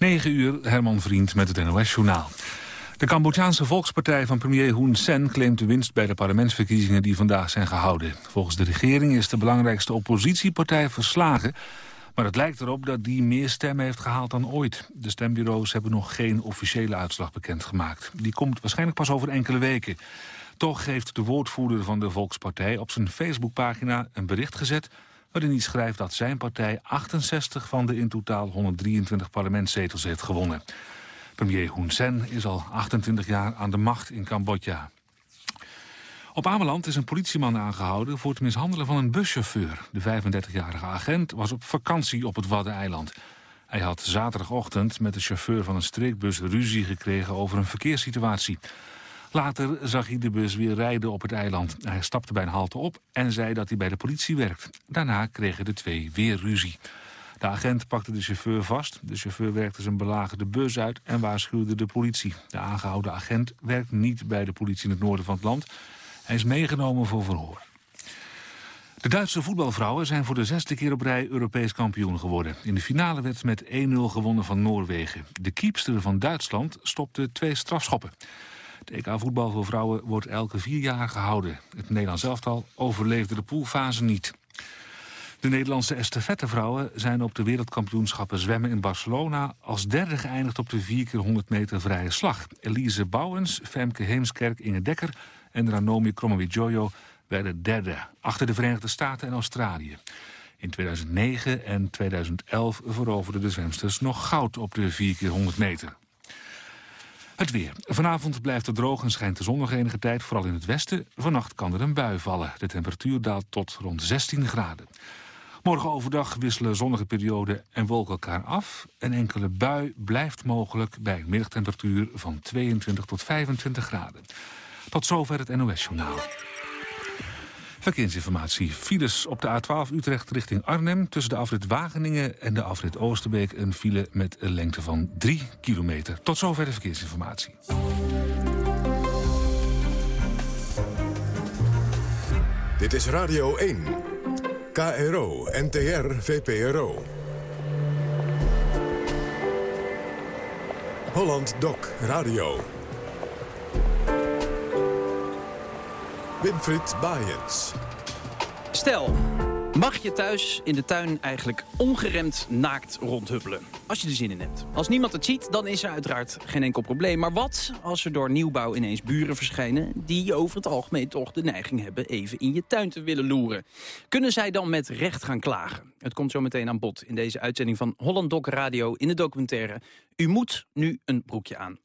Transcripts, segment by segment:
9 uur, Herman Vriend met het NOS-journaal. De Cambodjaanse volkspartij van premier Hun Sen claimt de winst bij de parlementsverkiezingen die vandaag zijn gehouden. Volgens de regering is de belangrijkste oppositiepartij verslagen, maar het lijkt erop dat die meer stemmen heeft gehaald dan ooit. De stembureaus hebben nog geen officiële uitslag bekendgemaakt. Die komt waarschijnlijk pas over enkele weken. Toch heeft de woordvoerder van de Volkspartij op zijn Facebookpagina een bericht gezet waarin hij schrijft dat zijn partij 68 van de in totaal 123 parlementszetels heeft gewonnen. Premier Hun Sen is al 28 jaar aan de macht in Cambodja. Op Ameland is een politieman aangehouden voor het mishandelen van een buschauffeur. De 35-jarige agent was op vakantie op het Waddeneiland. Hij had zaterdagochtend met de chauffeur van een streekbus ruzie gekregen over een verkeerssituatie. Later zag hij de bus weer rijden op het eiland. Hij stapte bij een halte op en zei dat hij bij de politie werkt. Daarna kregen de twee weer ruzie. De agent pakte de chauffeur vast. De chauffeur werkte zijn belagerde bus uit en waarschuwde de politie. De aangehouden agent werkt niet bij de politie in het noorden van het land. Hij is meegenomen voor verhoor. De Duitse voetbalvrouwen zijn voor de zesde keer op rij Europees kampioen geworden. In de finale werd met 1-0 gewonnen van Noorwegen. De kiepster van Duitsland stopte twee strafschoppen. Het EK voetbal voor vrouwen wordt elke vier jaar gehouden. Het Nederlands elftal overleefde de poolfase niet. De Nederlandse estafettevrouwen zijn op de wereldkampioenschappen zwemmen in Barcelona als derde geëindigd op de 4 keer 100 meter vrije slag. Elise Bouwens, Femke Heemskerk, Inge Dekker en Ranomi Kromowidjojo werden derde, achter de Verenigde Staten en Australië. In 2009 en 2011 veroverden de zwemsters nog goud op de 4 keer 100 meter. Het weer. Vanavond blijft het droog en schijnt de zon nog enige tijd, vooral in het westen. Vannacht kan er een bui vallen. De temperatuur daalt tot rond 16 graden. Morgen overdag wisselen zonnige perioden en wolken elkaar af. Een enkele bui blijft mogelijk bij een middagtemperatuur van 22 tot 25 graden. Tot zover het NOS-journaal. Verkeersinformatie. Files op de A12 Utrecht richting Arnhem... tussen de afrit Wageningen en de afrit Oosterbeek... een file met een lengte van 3 kilometer. Tot zover de verkeersinformatie. Dit is Radio 1. KRO, NTR, VPRO. Holland Doc Radio. Winfried Baaiens. Stel, mag je thuis in de tuin eigenlijk ongeremd naakt rondhuppelen? Als je er zin in hebt. Als niemand het ziet, dan is er uiteraard geen enkel probleem. Maar wat als er door nieuwbouw ineens buren verschijnen... die over het algemeen toch de neiging hebben even in je tuin te willen loeren? Kunnen zij dan met recht gaan klagen? Het komt zo meteen aan bod in deze uitzending van Holland Doc Radio... in de documentaire U moet nu een broekje aan.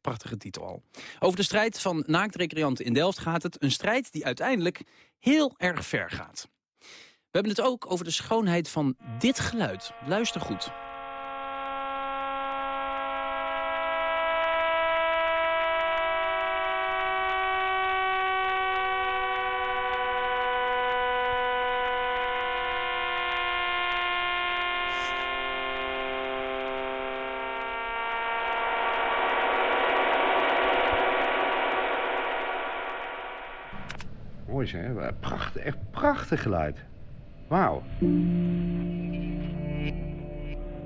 Prachtige titel al. Over de strijd van naaktrecreanten in Delft gaat het. Een strijd die uiteindelijk heel erg ver gaat. We hebben het ook over de schoonheid van dit geluid. Luister goed. Mooi Prachtig, echt prachtig geluid. Wauw.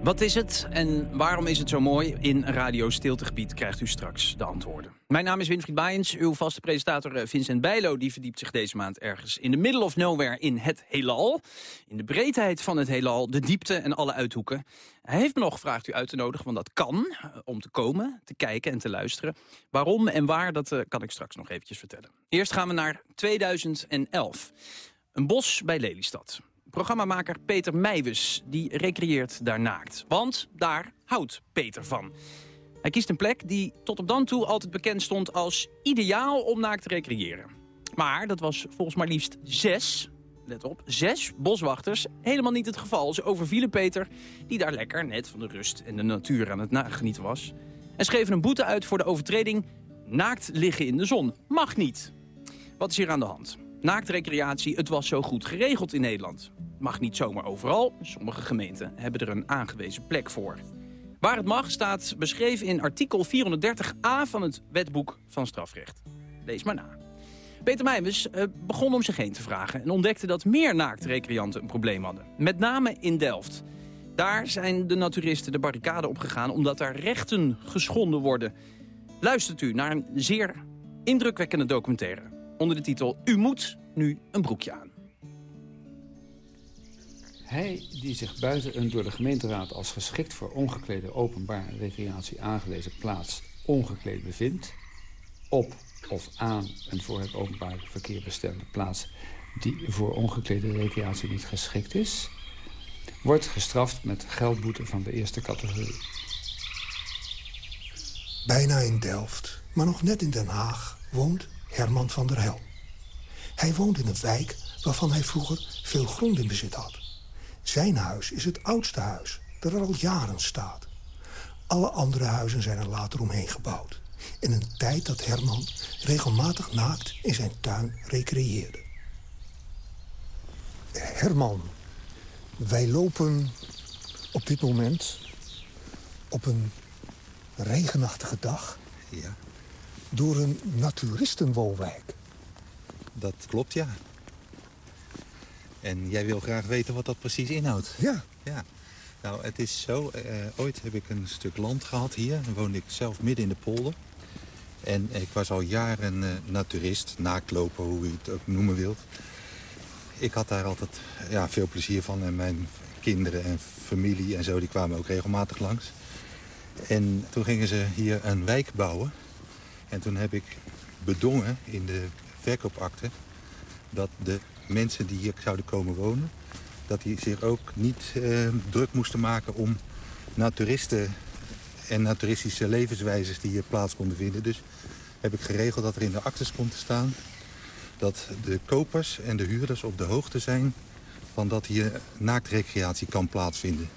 Wat is het en waarom is het zo mooi? In Radio Stiltegebied krijgt u straks de antwoorden. Mijn naam is Winfried Baaiens. Uw vaste presentator eh, Vincent Bijlo die verdiept zich deze maand ergens in de middle of nowhere in het heelal. In de breedheid van het heelal, de diepte en alle uithoeken. Hij heeft me nog gevraagd u uit te nodigen, want dat kan. Eh, om te komen, te kijken en te luisteren. Waarom en waar, dat eh, kan ik straks nog eventjes vertellen. Eerst gaan we naar 2011. Een bos bij Lelystad. Programmamaker Peter Meijwes die recreëert daar naakt. Want daar houdt Peter van. Hij kiest een plek die tot op dan toe altijd bekend stond als ideaal om naakt te recreëren. Maar dat was volgens maar liefst zes, let op, zes boswachters helemaal niet het geval. Ze overvielen Peter, die daar lekker net van de rust en de natuur aan het nagenieten was. En schreven een boete uit voor de overtreding naakt liggen in de zon. Mag niet. Wat is hier aan de hand? Naaktrecreatie, het was zo goed geregeld in Nederland. Mag niet zomaar overal. Sommige gemeenten hebben er een aangewezen plek voor. Waar het mag staat beschreven in artikel 430a van het wetboek van strafrecht. Lees maar na. Peter Meijmers uh, begon om zich heen te vragen en ontdekte dat meer naaktrecreanten een probleem hadden. Met name in Delft. Daar zijn de naturisten de barricade opgegaan omdat daar rechten geschonden worden. Luistert u naar een zeer indrukwekkende documentaire onder de titel U moet nu een broekje aan. Hij die zich buiten een door de gemeenteraad als geschikt voor ongeklede openbare recreatie aangewezen plaats ongekleed bevindt, op of aan een voor het openbaar verkeer bestemde plaats die voor ongeklede recreatie niet geschikt is, wordt gestraft met geldboete van de eerste categorie. Bijna in Delft, maar nog net in Den Haag, woont Herman van der Hel. Hij woont in een wijk waarvan hij vroeger veel grond in bezit had. Zijn huis is het oudste huis dat er al jaren staat. Alle andere huizen zijn er later omheen gebouwd. In een tijd dat Herman regelmatig naakt in zijn tuin recreëerde. Herman, wij lopen op dit moment op een regenachtige dag... Ja. Door een naturistenwoonwijk. Dat klopt, ja. En jij wil graag weten wat dat precies inhoudt. Ja. Ja. Nou, het is zo. eh, ooit heb ik een stuk land gehad hier. Dan woonde ik zelf midden in de polder. En ik was al jaren eh, naturist, naaktloper, hoe je het ook noemen wilt. Ik had daar altijd ja, veel plezier van. En mijn kinderen en familie en zo, die kwamen ook regelmatig langs. En toen gingen ze hier een wijk bouwen. En toen heb ik bedongen in de verkoopakte... dat de mensen die hier zouden komen wonen... dat die zich ook niet eh, druk moesten maken om naturisten... en naturistische levenswijzes die hier plaats konden vinden. Dus heb ik geregeld dat er in de actes komt te staan... dat de kopers en de huurders op de hoogte zijn... van dat hier naaktrecreatie kan plaatsvinden.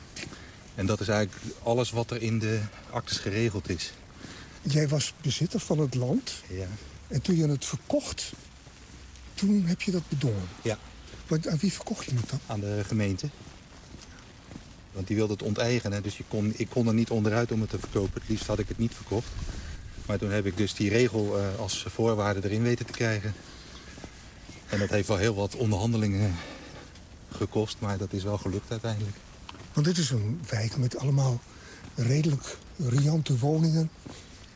En dat is eigenlijk alles wat er in de actes geregeld is. Jij was bezitter van het land. Ja. En toen je het verkocht, toen heb je dat bedongen. Ja. Want aan wie verkocht je het dan? Aan de gemeente. Want die wilde het onteigenen, dus je kon, ik kon er niet onderuit om het te verkopen. Het liefst had ik het niet verkocht. Maar toen heb ik dus die regel eh, als voorwaarde erin weten te krijgen. En dat heeft wel heel wat onderhandelingen gekost, maar dat is wel gelukt uiteindelijk. Want dit is een wijk met allemaal redelijk riante woningen,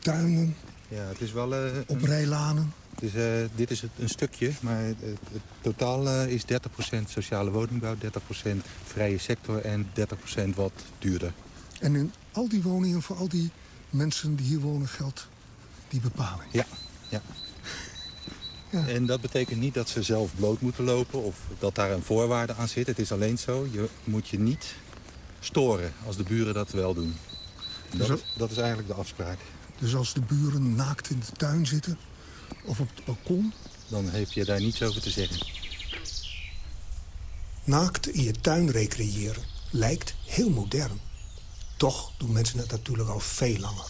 tuinen, Ja, het is wel... oprijlanen. het is, eh, dit is het, een stukje, maar het, het totaal eh, is 30% sociale woningbouw, 30% vrije sector en 30% wat duurder. En in al die woningen, voor al die mensen die hier wonen, geldt die bepaling. Ja, ja. Ja. En dat betekent niet dat ze zelf bloot moeten lopen of dat daar een voorwaarde aan zit. Het is alleen zo, je moet je niet storen als de buren dat wel doen. Dat is eigenlijk de afspraak. Dus als de buren naakt in de tuin zitten of op het balkon... Dan heb je daar niets over te zeggen. naakt in je tuin recreëren lijkt heel modern. Toch doen mensen het natuurlijk al veel langer.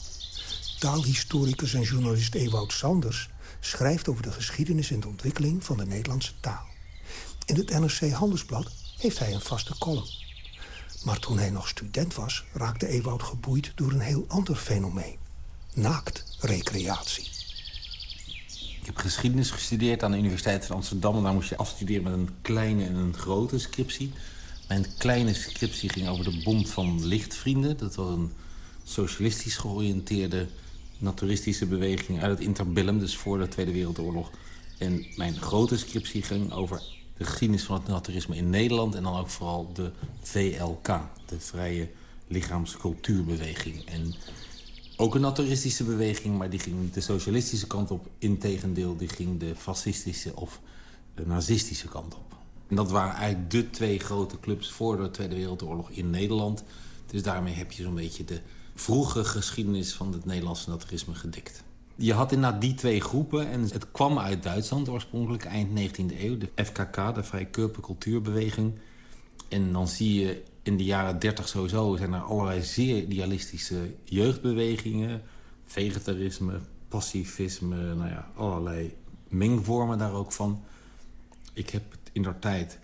Taalhistoricus en journalist Ewout Sanders schrijft over de geschiedenis en de ontwikkeling van de Nederlandse taal. In het NRC Handelsblad heeft hij een vaste column. Maar toen hij nog student was, raakte Ewout geboeid door een heel ander fenomeen. Naaktrecreatie. Ik heb geschiedenis gestudeerd aan de Universiteit van Amsterdam. En daar moest je afstuderen met een kleine en een grote scriptie. Mijn kleine scriptie ging over de Bond van Lichtvrienden. Dat was een socialistisch georiënteerde naturistische beweging uit het interbellum, dus voor de Tweede Wereldoorlog. En mijn grote scriptie ging over de geschiedenis van het naturisme in Nederland... en dan ook vooral de VLK, de Vrije Lichaamscultuurbeweging. En ook een naturistische beweging, maar die ging niet de socialistische kant op. Integendeel, die ging de fascistische of de nazistische kant op. En dat waren eigenlijk de twee grote clubs voor de Tweede Wereldoorlog in Nederland. Dus daarmee heb je zo'n beetje de vroege geschiedenis van het Nederlandse naturisme gedekt. Je had inderdaad die twee groepen en het kwam uit Duitsland oorspronkelijk eind 19e eeuw. De FKK, de Vrije Körpercultuurbeweging. En dan zie je in de jaren 30 sowieso zijn er allerlei zeer idealistische jeugdbewegingen. Vegetarisme, pacifisme, nou ja, allerlei mengvormen daar ook van. Ik heb in der tijd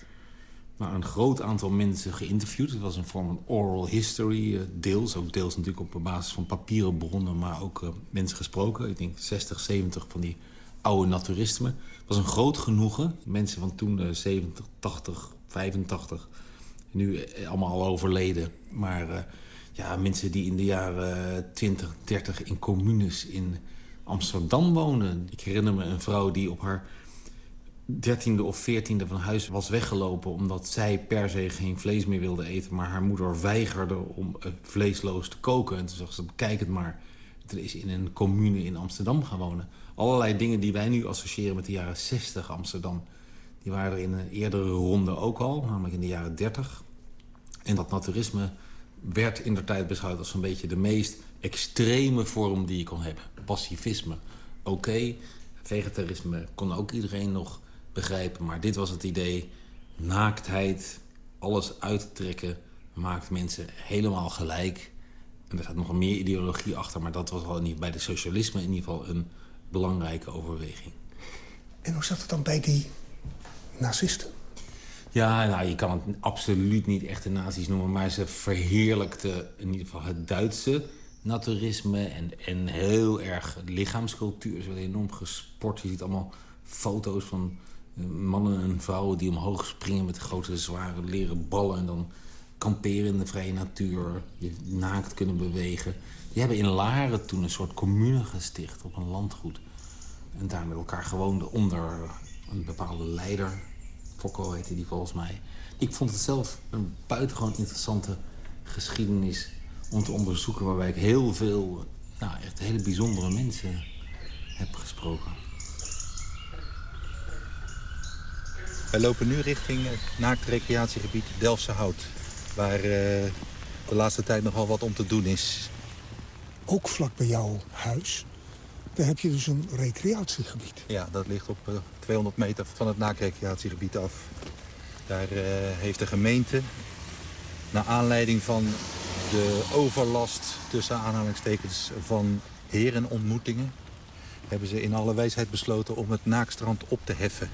maar een groot aantal mensen geïnterviewd. Het was een vorm van oral history, eh, deels. Ook deels natuurlijk op basis van papieren bronnen, maar ook eh, mensen gesproken. Ik denk 60, 70 van die oude naturisten. Het was een groot genoegen. Mensen van toen, eh, 70, 80, 85... nu allemaal al overleden. Maar ja, mensen die in de jaren 20, 30 in communes in Amsterdam woonden. Ik herinner me een vrouw die op haar dertiende of veertiende van huis was weggelopen... omdat zij per se geen vlees meer wilde eten... maar haar moeder weigerde om uh, vleesloos te koken. En toen zag ze, bekijk het maar, er is in een commune in Amsterdam gaan wonen. Allerlei dingen die wij nu associëren met de jaren 60 Amsterdam... die waren er in een eerdere ronde ook al, namelijk in de jaren 30. En dat naturisme werd in der tijd beschouwd als een beetje de meest extreme vorm die je kon hebben. Pacifisme, oké. Vegetarisme kon ook iedereen nog begrijpen. Maar dit was het idee, naaktheid, alles uittrekken... maakt mensen helemaal gelijk. En er staat nog meer ideologie achter... maar dat was al niet bij de socialisme in ieder geval een belangrijke overweging. En hoe zat het dan bij die nazisten? Ja, nou, je kan het absoluut niet echte nazi's noemen... maar ze verheerlijkten in ieder geval het Duitse naturisme... en, en heel erg lichaamscultuur. Ze werden enorm gesport. Je ziet allemaal foto's van mannen en vrouwen die omhoog springen... met grote, zware leren ballen en dan kamperen in de vrije natuur. Je naakt kunnen bewegen. Die hebben in Laren toen een soort commune gesticht op een landgoed. En daar met elkaar gewoond onder een bepaalde leider. Fokko heette die volgens mij. Ik vond het zelf een buitengewoon interessante geschiedenis om te onderzoeken... waarbij ik heel veel, nou, echt hele bijzondere mensen heb gesproken. Wij lopen nu richting het naaktrecreatiegebied Delftse Hout. Waar uh, de laatste tijd nogal wat om te doen is. Ook vlak bij jouw huis, daar heb je dus een recreatiegebied. Ja, dat ligt op uh, eh, 200 meter van het naakrecreatiegebied af. Daar uh, heeft de gemeente, naar aanleiding van de overlast tussen aanhalingstekens van herenontmoetingen... hebben ze in alle wijsheid besloten om het naakstrand op te heffen.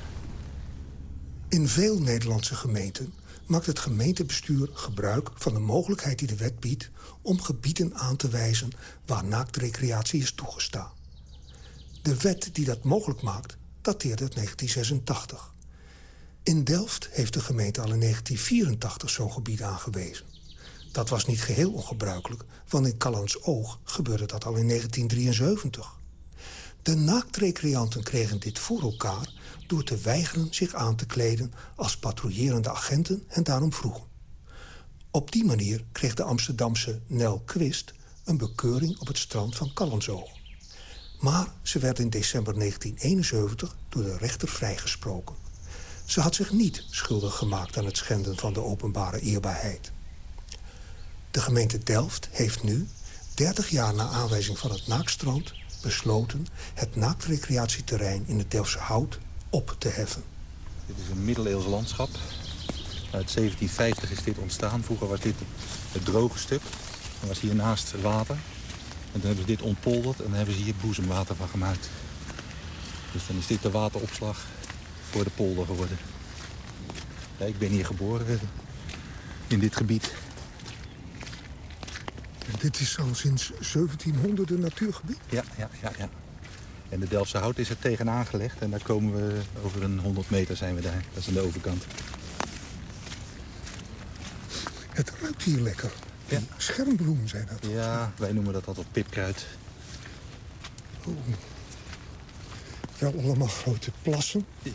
In veel Nederlandse gemeenten maakt het gemeentebestuur gebruik van de mogelijkheid die de wet biedt... om gebieden aan te wijzen waar naaktrecreatie is toegestaan. De wet die dat mogelijk maakt, dateert uit 1986. In Delft heeft de gemeente al in 1984 zo'n gebied aangewezen. Dat was niet geheel ongebruikelijk, want in Callans Oog gebeurde dat al in 1973. De naaktrecreanten kregen dit voor elkaar door te weigeren zich aan te kleden als patrouillerende agenten en daarom vroegen. Op die manier kreeg de Amsterdamse Nel Quist een bekeuring op het strand van Callenzoog. Maar ze werd in december 1971 door de rechter vrijgesproken. Ze had zich niet schuldig gemaakt aan het schenden van de openbare eerbaarheid. De gemeente Delft heeft nu, 30 jaar na aanwijzing van het Naakstrand... besloten het naaktrecreatieterrein in het Delftse Hout op te heffen. Dit is een middeleeuws landschap. Uit 1750 is dit ontstaan. Vroeger was dit het droge stuk. Er was hiernaast water. En dan hebben ze dit ontpolderd en dan hebben ze hier boezemwater van gemaakt. Dus dan is dit de wateropslag voor de polder geworden. Ja, ik ben hier geboren in dit gebied. En dit is al sinds 1700 een natuurgebied? Ja, ja, ja, ja. En de Delftse hout is er tegenaan gelegd. En daar komen we over een 100 meter zijn we daar. Dat is aan de overkant. Het ruikt hier lekker. Ja. Schermbloem zijn dat. Ja, wij noemen dat altijd pipkruid. Oh. Wel allemaal grote plassen. Ja,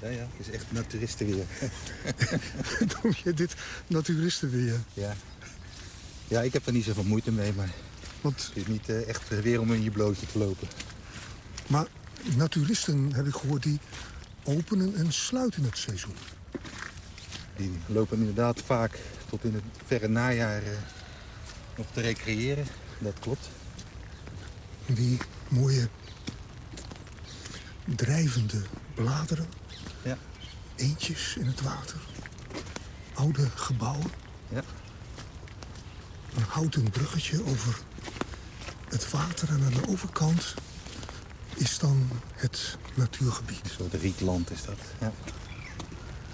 ja, ja het is echt naturistenweer. Noem je dit naturistenweer? Ja. Ja, ik heb er niet zoveel moeite mee, maar Want... het is niet uh, echt weer om in je blootje te lopen. Maar naturisten, heb ik gehoord, die openen en sluiten het seizoen. Die lopen inderdaad vaak tot in het verre najaar uh, nog te recreëren. Dat klopt. Die mooie drijvende bladeren. Ja. Eentjes in het water. Oude gebouwen. Ja. Een houten bruggetje over het water en aan de overkant is dan het natuurgebied. Een soort rietland is dat, ja.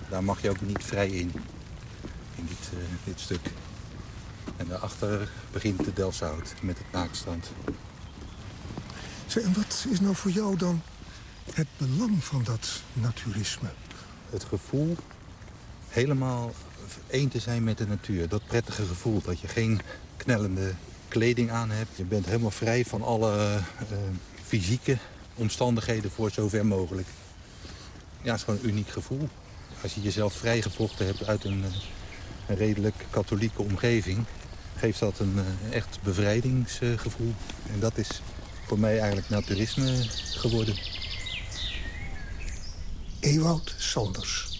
Daar mag je ook niet vrij in, in dit, uh, dit stuk. En daarachter begint de Delfshout met het naakstrand. En wat is nou voor jou dan het belang van dat naturisme? Het gevoel helemaal één te zijn met de natuur. Dat prettige gevoel dat je geen knellende kleding aan hebt. Je bent helemaal vrij van alle uh, fysieke omstandigheden voor zover mogelijk. Ja, het is gewoon een uniek gevoel. Als je jezelf vrijgevochten hebt uit een, een redelijk katholieke omgeving... geeft dat een echt bevrijdingsgevoel. En dat is voor mij eigenlijk naturisme geworden. Ewout Sanders.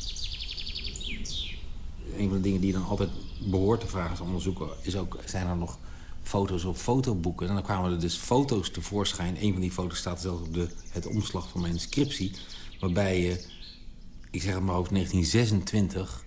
Een van de dingen die je dan altijd behoort te vragen als onderzoeker... is ook, zijn er nog foto's op fotoboeken? En dan kwamen er dus foto's tevoorschijn. Een van die foto's staat zelfs op de, het omslag van mijn scriptie. Waarbij je, ik zeg het maar over 1926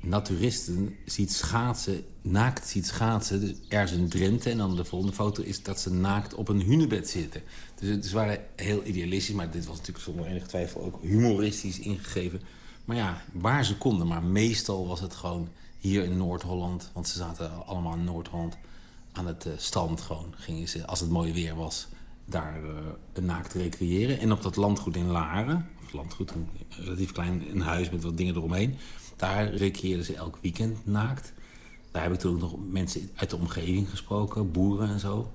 naturisten ziet schaatsen, naakt ziet schaatsen, dus ergens in Drenthe. En dan de volgende foto is dat ze naakt op een hunebed zitten. Dus het waren heel idealistisch, maar dit was natuurlijk zonder enige twijfel ook humoristisch ingegeven. Maar ja, waar ze konden, maar meestal was het gewoon hier in Noord-Holland. Want ze zaten allemaal in Noord-Holland aan het uh, strand gewoon. Gingen ze, als het mooi weer was, daar uh, naakt recreëren. En op dat landgoed in Laren, landgoed, een relatief klein een huis met wat dingen eromheen... Daar recreëerden ze elk weekend naakt. Daar heb ik toen ook nog mensen uit de omgeving gesproken, boeren en zo.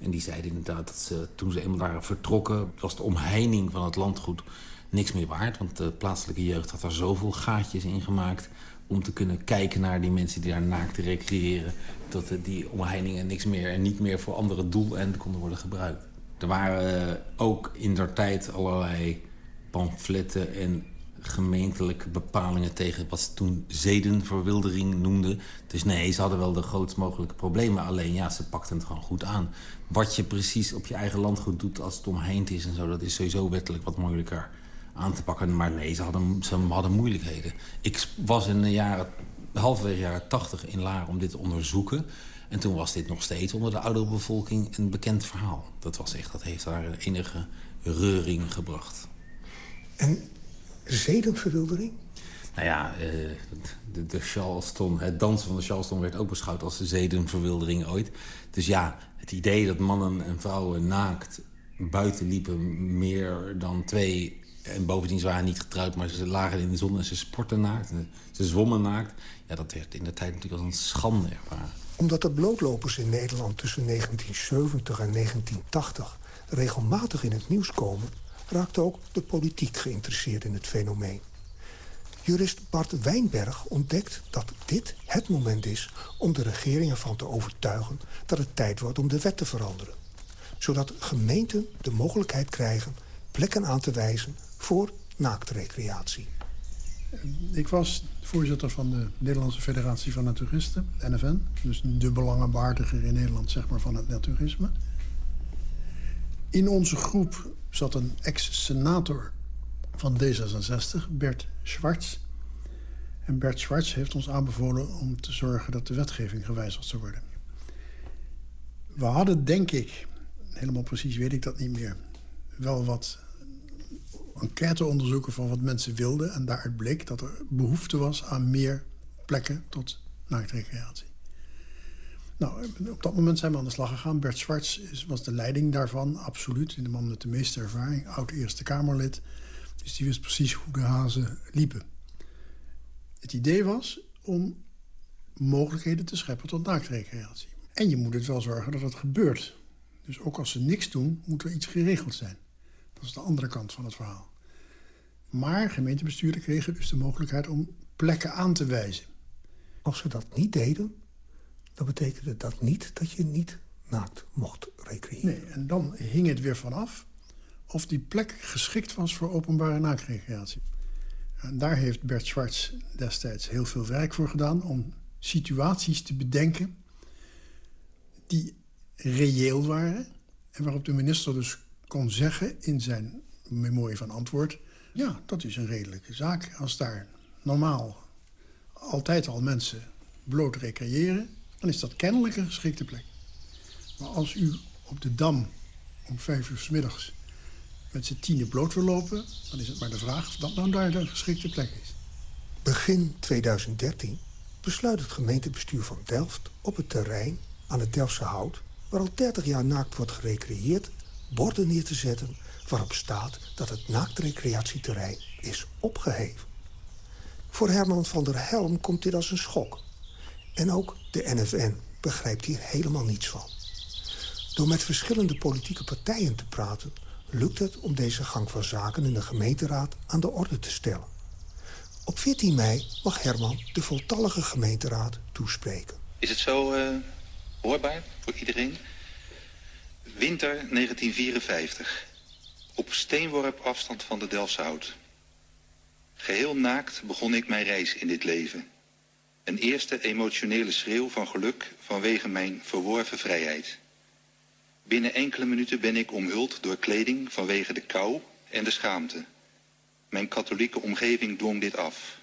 En die zeiden inderdaad dat ze, toen ze eenmaal waren vertrokken... was de omheining van het landgoed niks meer waard. Want de plaatselijke jeugd had daar zoveel gaatjes in gemaakt... om te kunnen kijken naar die mensen die daar naakt recreëren... dat die omheiningen niks meer en niet meer voor andere doeleinden konden worden gebruikt. Er waren ook in der tijd allerlei pamfletten en gemeentelijke bepalingen tegen wat ze toen zedenverwildering noemden. Dus nee, ze hadden wel de grootst mogelijke problemen. Alleen ja, ze pakten het gewoon goed aan. Wat je precies op je eigen landgoed doet als het omheind is en zo... dat is sowieso wettelijk wat moeilijker aan te pakken. Maar nee, ze hadden, ze hadden moeilijkheden. Ik was in de jaren, halverwege jaren tachtig in Laar om dit te onderzoeken. En toen was dit nog steeds onder de oudere bevolking een bekend verhaal. Dat was echt, dat heeft daar enige reuring gebracht. En zedenverwildering? Nou ja, uh, de, de Charleston, het dansen van de Charleston werd ook beschouwd als de zedenverwildering ooit. Dus ja, het idee dat mannen en vrouwen naakt buiten liepen meer dan twee... en bovendien ze waren niet getrouwd, maar ze lagen in de zon en ze sporten naakt. Ze zwommen naakt. Ja, dat werd in de tijd natuurlijk als een schande ervaren. Omdat de blootlopers in Nederland tussen 1970 en 1980 regelmatig in het nieuws komen raakte ook de politiek geïnteresseerd in het fenomeen. Jurist Bart Wijnberg ontdekt dat dit het moment is om de regering ervan te overtuigen dat het tijd wordt om de wet te veranderen. Zodat gemeenten de mogelijkheid krijgen plekken aan te wijzen voor naaktrecreatie. Ik was voorzitter van de Nederlandse Federatie van Naturisten, NFN. Dus de belangenwaardiger in Nederland zeg maar, van het naturisme. In onze groep zat een ex-senator van D66, Bert Schwartz. En Bert Schwartz heeft ons aanbevolen om te zorgen dat de wetgeving gewijzigd zou worden. We hadden, denk ik, helemaal precies weet ik dat niet meer... wel wat enquêteonderzoeken van wat mensen wilden... en daaruit bleek dat er behoefte was aan meer plekken tot naaktrecreatie. Nou, op dat moment zijn we aan de slag gegaan. Bert Schwartz was de leiding daarvan, absoluut. De man met de meeste ervaring, oud Eerste Kamerlid. Dus die wist precies hoe de hazen liepen. Het idee was om mogelijkheden te scheppen tot naaktrecreatie. En je moet het wel zorgen dat het gebeurt. Dus ook als ze niks doen, moet er iets geregeld zijn. Dat is de andere kant van het verhaal. Maar gemeentebesturen kregen dus de mogelijkheid om plekken aan te wijzen. Als ze dat niet deden, dan betekende dat niet dat je niet naakt mocht recreëren. Nee, en dan hing het weer vanaf of die plek geschikt was voor openbare naakrecreatie. En daar heeft Bert Schwartz destijds heel veel werk voor gedaan... om situaties te bedenken die reëel waren... en waarop de minister dus kon zeggen in zijn memorie van antwoord... ja, dat is een redelijke zaak. Als daar normaal altijd al mensen bloot recreëren dan is dat kennelijk een geschikte plek. Maar als u op de Dam om vijf uur s middags met z'n tienen bloot wil lopen... dan is het maar de vraag of dat nou daar de geschikte plek is. Begin 2013 besluit het gemeentebestuur van Delft op het terrein aan het Delftse Hout... waar al 30 jaar naakt wordt gerecreëerd, borden neer te zetten... waarop staat dat het naaktrecreatieterrein is opgeheven. Voor Herman van der Helm komt dit als een schok. En ook de NFN begrijpt hier helemaal niets van. Door met verschillende politieke partijen te praten... lukt het om deze gang van zaken in de gemeenteraad aan de orde te stellen. Op 14 mei mag Herman de voltallige gemeenteraad toespreken. Is het zo uh, hoorbaar voor iedereen? Winter 1954. Op steenworp afstand van de Delfshout. Geheel naakt begon ik mijn reis in dit leven. Een eerste emotionele schreeuw van geluk vanwege mijn verworven vrijheid. Binnen enkele minuten ben ik omhuld door kleding vanwege de kou en de schaamte. Mijn katholieke omgeving dwong dit af.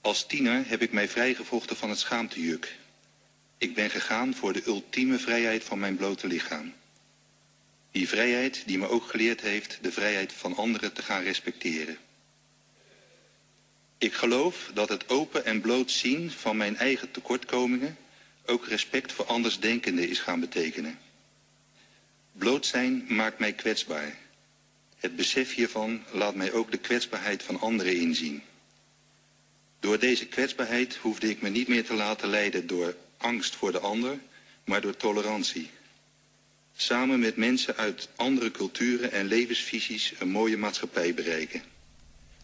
Als tiener heb ik mij vrijgevochten van het schaamtejuk. Ik ben gegaan voor de ultieme vrijheid van mijn blote lichaam. Die vrijheid die me ook geleerd heeft de vrijheid van anderen te gaan respecteren. Ik geloof dat het open en bloot zien van mijn eigen tekortkomingen ook respect voor andersdenkenden is gaan betekenen. Bloot zijn maakt mij kwetsbaar. Het besef hiervan laat mij ook de kwetsbaarheid van anderen inzien. Door deze kwetsbaarheid hoefde ik me niet meer te laten leiden door angst voor de ander, maar door tolerantie. Samen met mensen uit andere culturen en levensvisies een mooie maatschappij bereiken.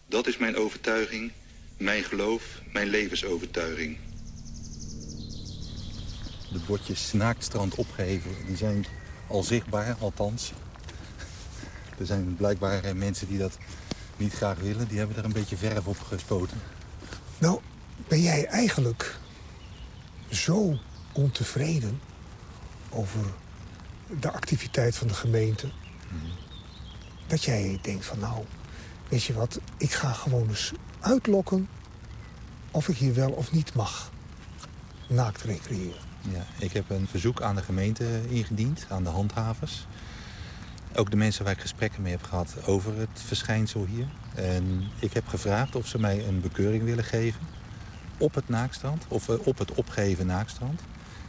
Dat is mijn overtuiging, mijn geloof, mijn levensovertuiging. De bordjes Snaakstrand opgeheven, die zijn al zichtbaar, althans. Er zijn blijkbaar eh, mensen die dat niet graag willen. Die hebben er een beetje verf op gespoten. Nou, ben jij eigenlijk zo ontevreden over de activiteit van de gemeente... dat jij denkt van nou, weet je wat, ik ga gewoon eens uitlokken... of ik hier wel of niet mag naakt recreëren. Ja, ik heb een verzoek aan de gemeente ingediend, aan de handhavers. Ook de mensen waar ik gesprekken mee heb gehad over het verschijnsel hier. En ik heb gevraagd of ze mij een bekeuring willen geven op het naakstrand, of eh, op het opgeheven naakstrand.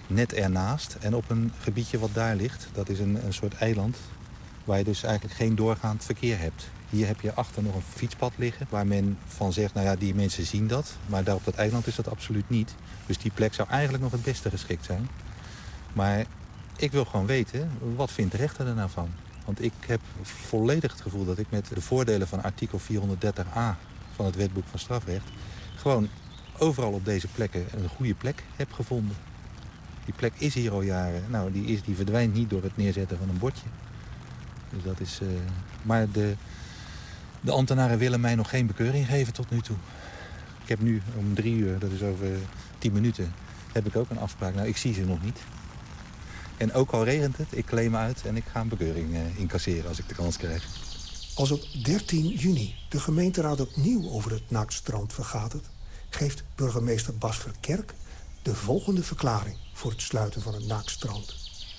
Net ernaast en op een gebiedje wat daar ligt. Dat is een, een soort eiland waar je dus eigenlijk geen doorgaand verkeer hebt. Hier heb je achter nog een fietspad liggen waar men van zegt, nou ja, die mensen zien dat. Maar daar op dat eiland is dat absoluut niet. Dus die plek zou eigenlijk nog het beste geschikt zijn. Maar ik wil gewoon weten, wat vindt de rechter er nou van? Want ik heb volledig het gevoel dat ik met de voordelen van artikel 430a van het wetboek van strafrecht... gewoon overal op deze plekken een goede plek heb gevonden. Die plek is hier al jaren. Nou, die, is, die verdwijnt niet door het neerzetten van een bordje. Dus dat is... Uh... Maar de, de ambtenaren willen mij nog geen bekeuring geven tot nu toe. Ik heb nu om drie uur, dat is over tien minuten, heb ik ook een afspraak. Nou, ik zie ze nog niet. En ook al regent het, ik claim uit en ik ga een bekeuring uh, incasseren als ik de kans krijg. Als op 13 juni de gemeenteraad opnieuw over het naaktstrand vergadert... geeft burgemeester Bas Verkerk de volgende verklaring voor het sluiten van het naaktstrand.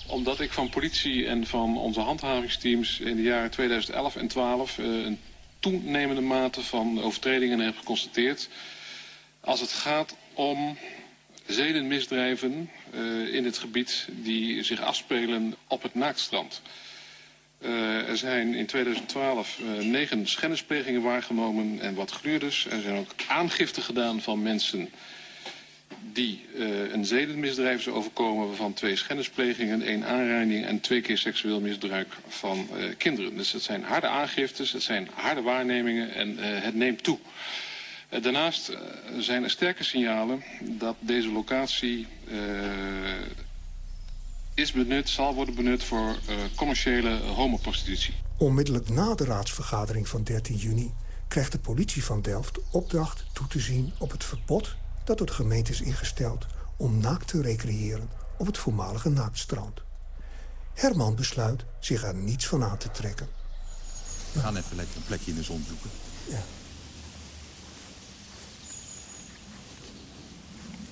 Omdat ik van politie en van onze handhavingsteams in de jaren 2011 en 2012... Uh, een toenemende mate van overtredingen heb geconstateerd... als het gaat om zedenmisdrijven uh, in het gebied die zich afspelen op het naaktstrand. Uh, er zijn in 2012 uh, negen schennisplegingen waargenomen en wat gluurders. Er zijn ook aangifte gedaan van mensen die uh, een zedenmisdrijf is overkomen... waarvan twee schennisplegingen, één aanrijding en twee keer seksueel misbruik van kinderen. Dus het zijn harde aangiftes, het zijn harde waarnemingen en het neemt toe. Eh, daarnaast eh, zijn er sterke signalen dat deze locatie is benut, zal worden benut voor commerciële homoprostitutie. Onmiddellijk na de raadsvergadering van 13 juni krijgt de politie van Delft opdracht toe te zien op het verbod dat door de gemeente is ingesteld om naakt te recreëren op het voormalige naaktstrand. Herman besluit zich er niets van aan te trekken. We gaan even lekker een plekje in de zon zoeken. Ja.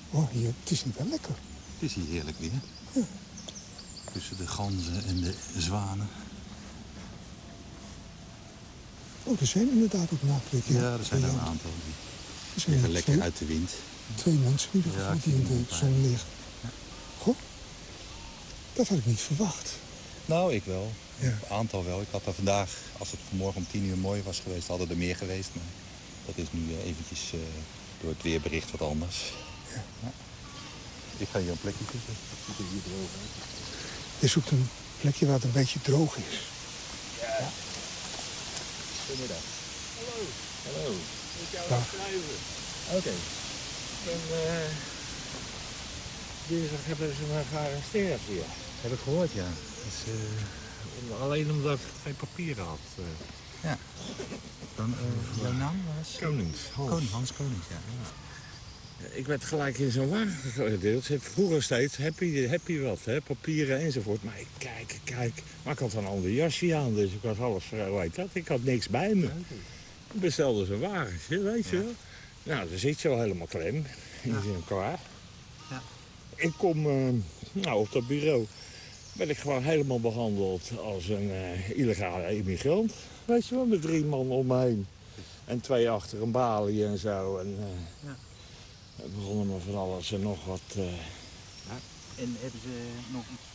Oh, hier, het is hier wel lekker. Het is hier heerlijk weer. Ja. Tussen de ganzen en de zwanen. Oh, er zijn inderdaad ook nachtelijk. Ja, ja, er zijn er een aantal. Die liggen lekker uit de wind. Twee mensen in ieder geval die in de zon liggen. Ja. Goh, dat had ik niet verwacht. Nou, ik wel. Ja. Een aantal wel. Ik had er vandaag, als het vanmorgen om tien uur mooi was geweest, hadden er meer geweest. Maar Dat is nu eh, eventjes uh, door het weerbericht wat anders. Ja. Ja. Ik ga hier een plekje zoeken. Er hier droog uit. Je zoekt een plekje waar het een beetje droog is. Ja. Goedemiddag. Hallo. Hallo. Ik jou. Oké. Okay. En uh, dinsdag hebben ze me gearresteerd hier. Heb ik gehoord, ja. Dus, uh... Alleen omdat ik geen papieren had. Uh. Ja. Dan, uh, jouw naam was? Konings. Hans. Koning, Hans Konings, ja. ja. Ik werd gelijk in zo'n wagen gedeeld. Vroeger steeds, heb je, heb je wat, hè? papieren enzovoort. Maar ik kijk, kijk. Maar ik had een ander jasje aan, dus ik was alles, dat? Ik had niks bij me. Ik bestelde zo'n wagentje, weet je wel. Nou, dan zit je al helemaal klem in ja. Ik kom uh, nou, op dat bureau. Ben ik gewoon helemaal behandeld als een uh, illegale immigrant. Weet je wel, met drie man om me heen. En twee achter een balie en zo. En, uh, ja. We begonnen me van alles en nog wat. Ja. En hebben ze nog iets?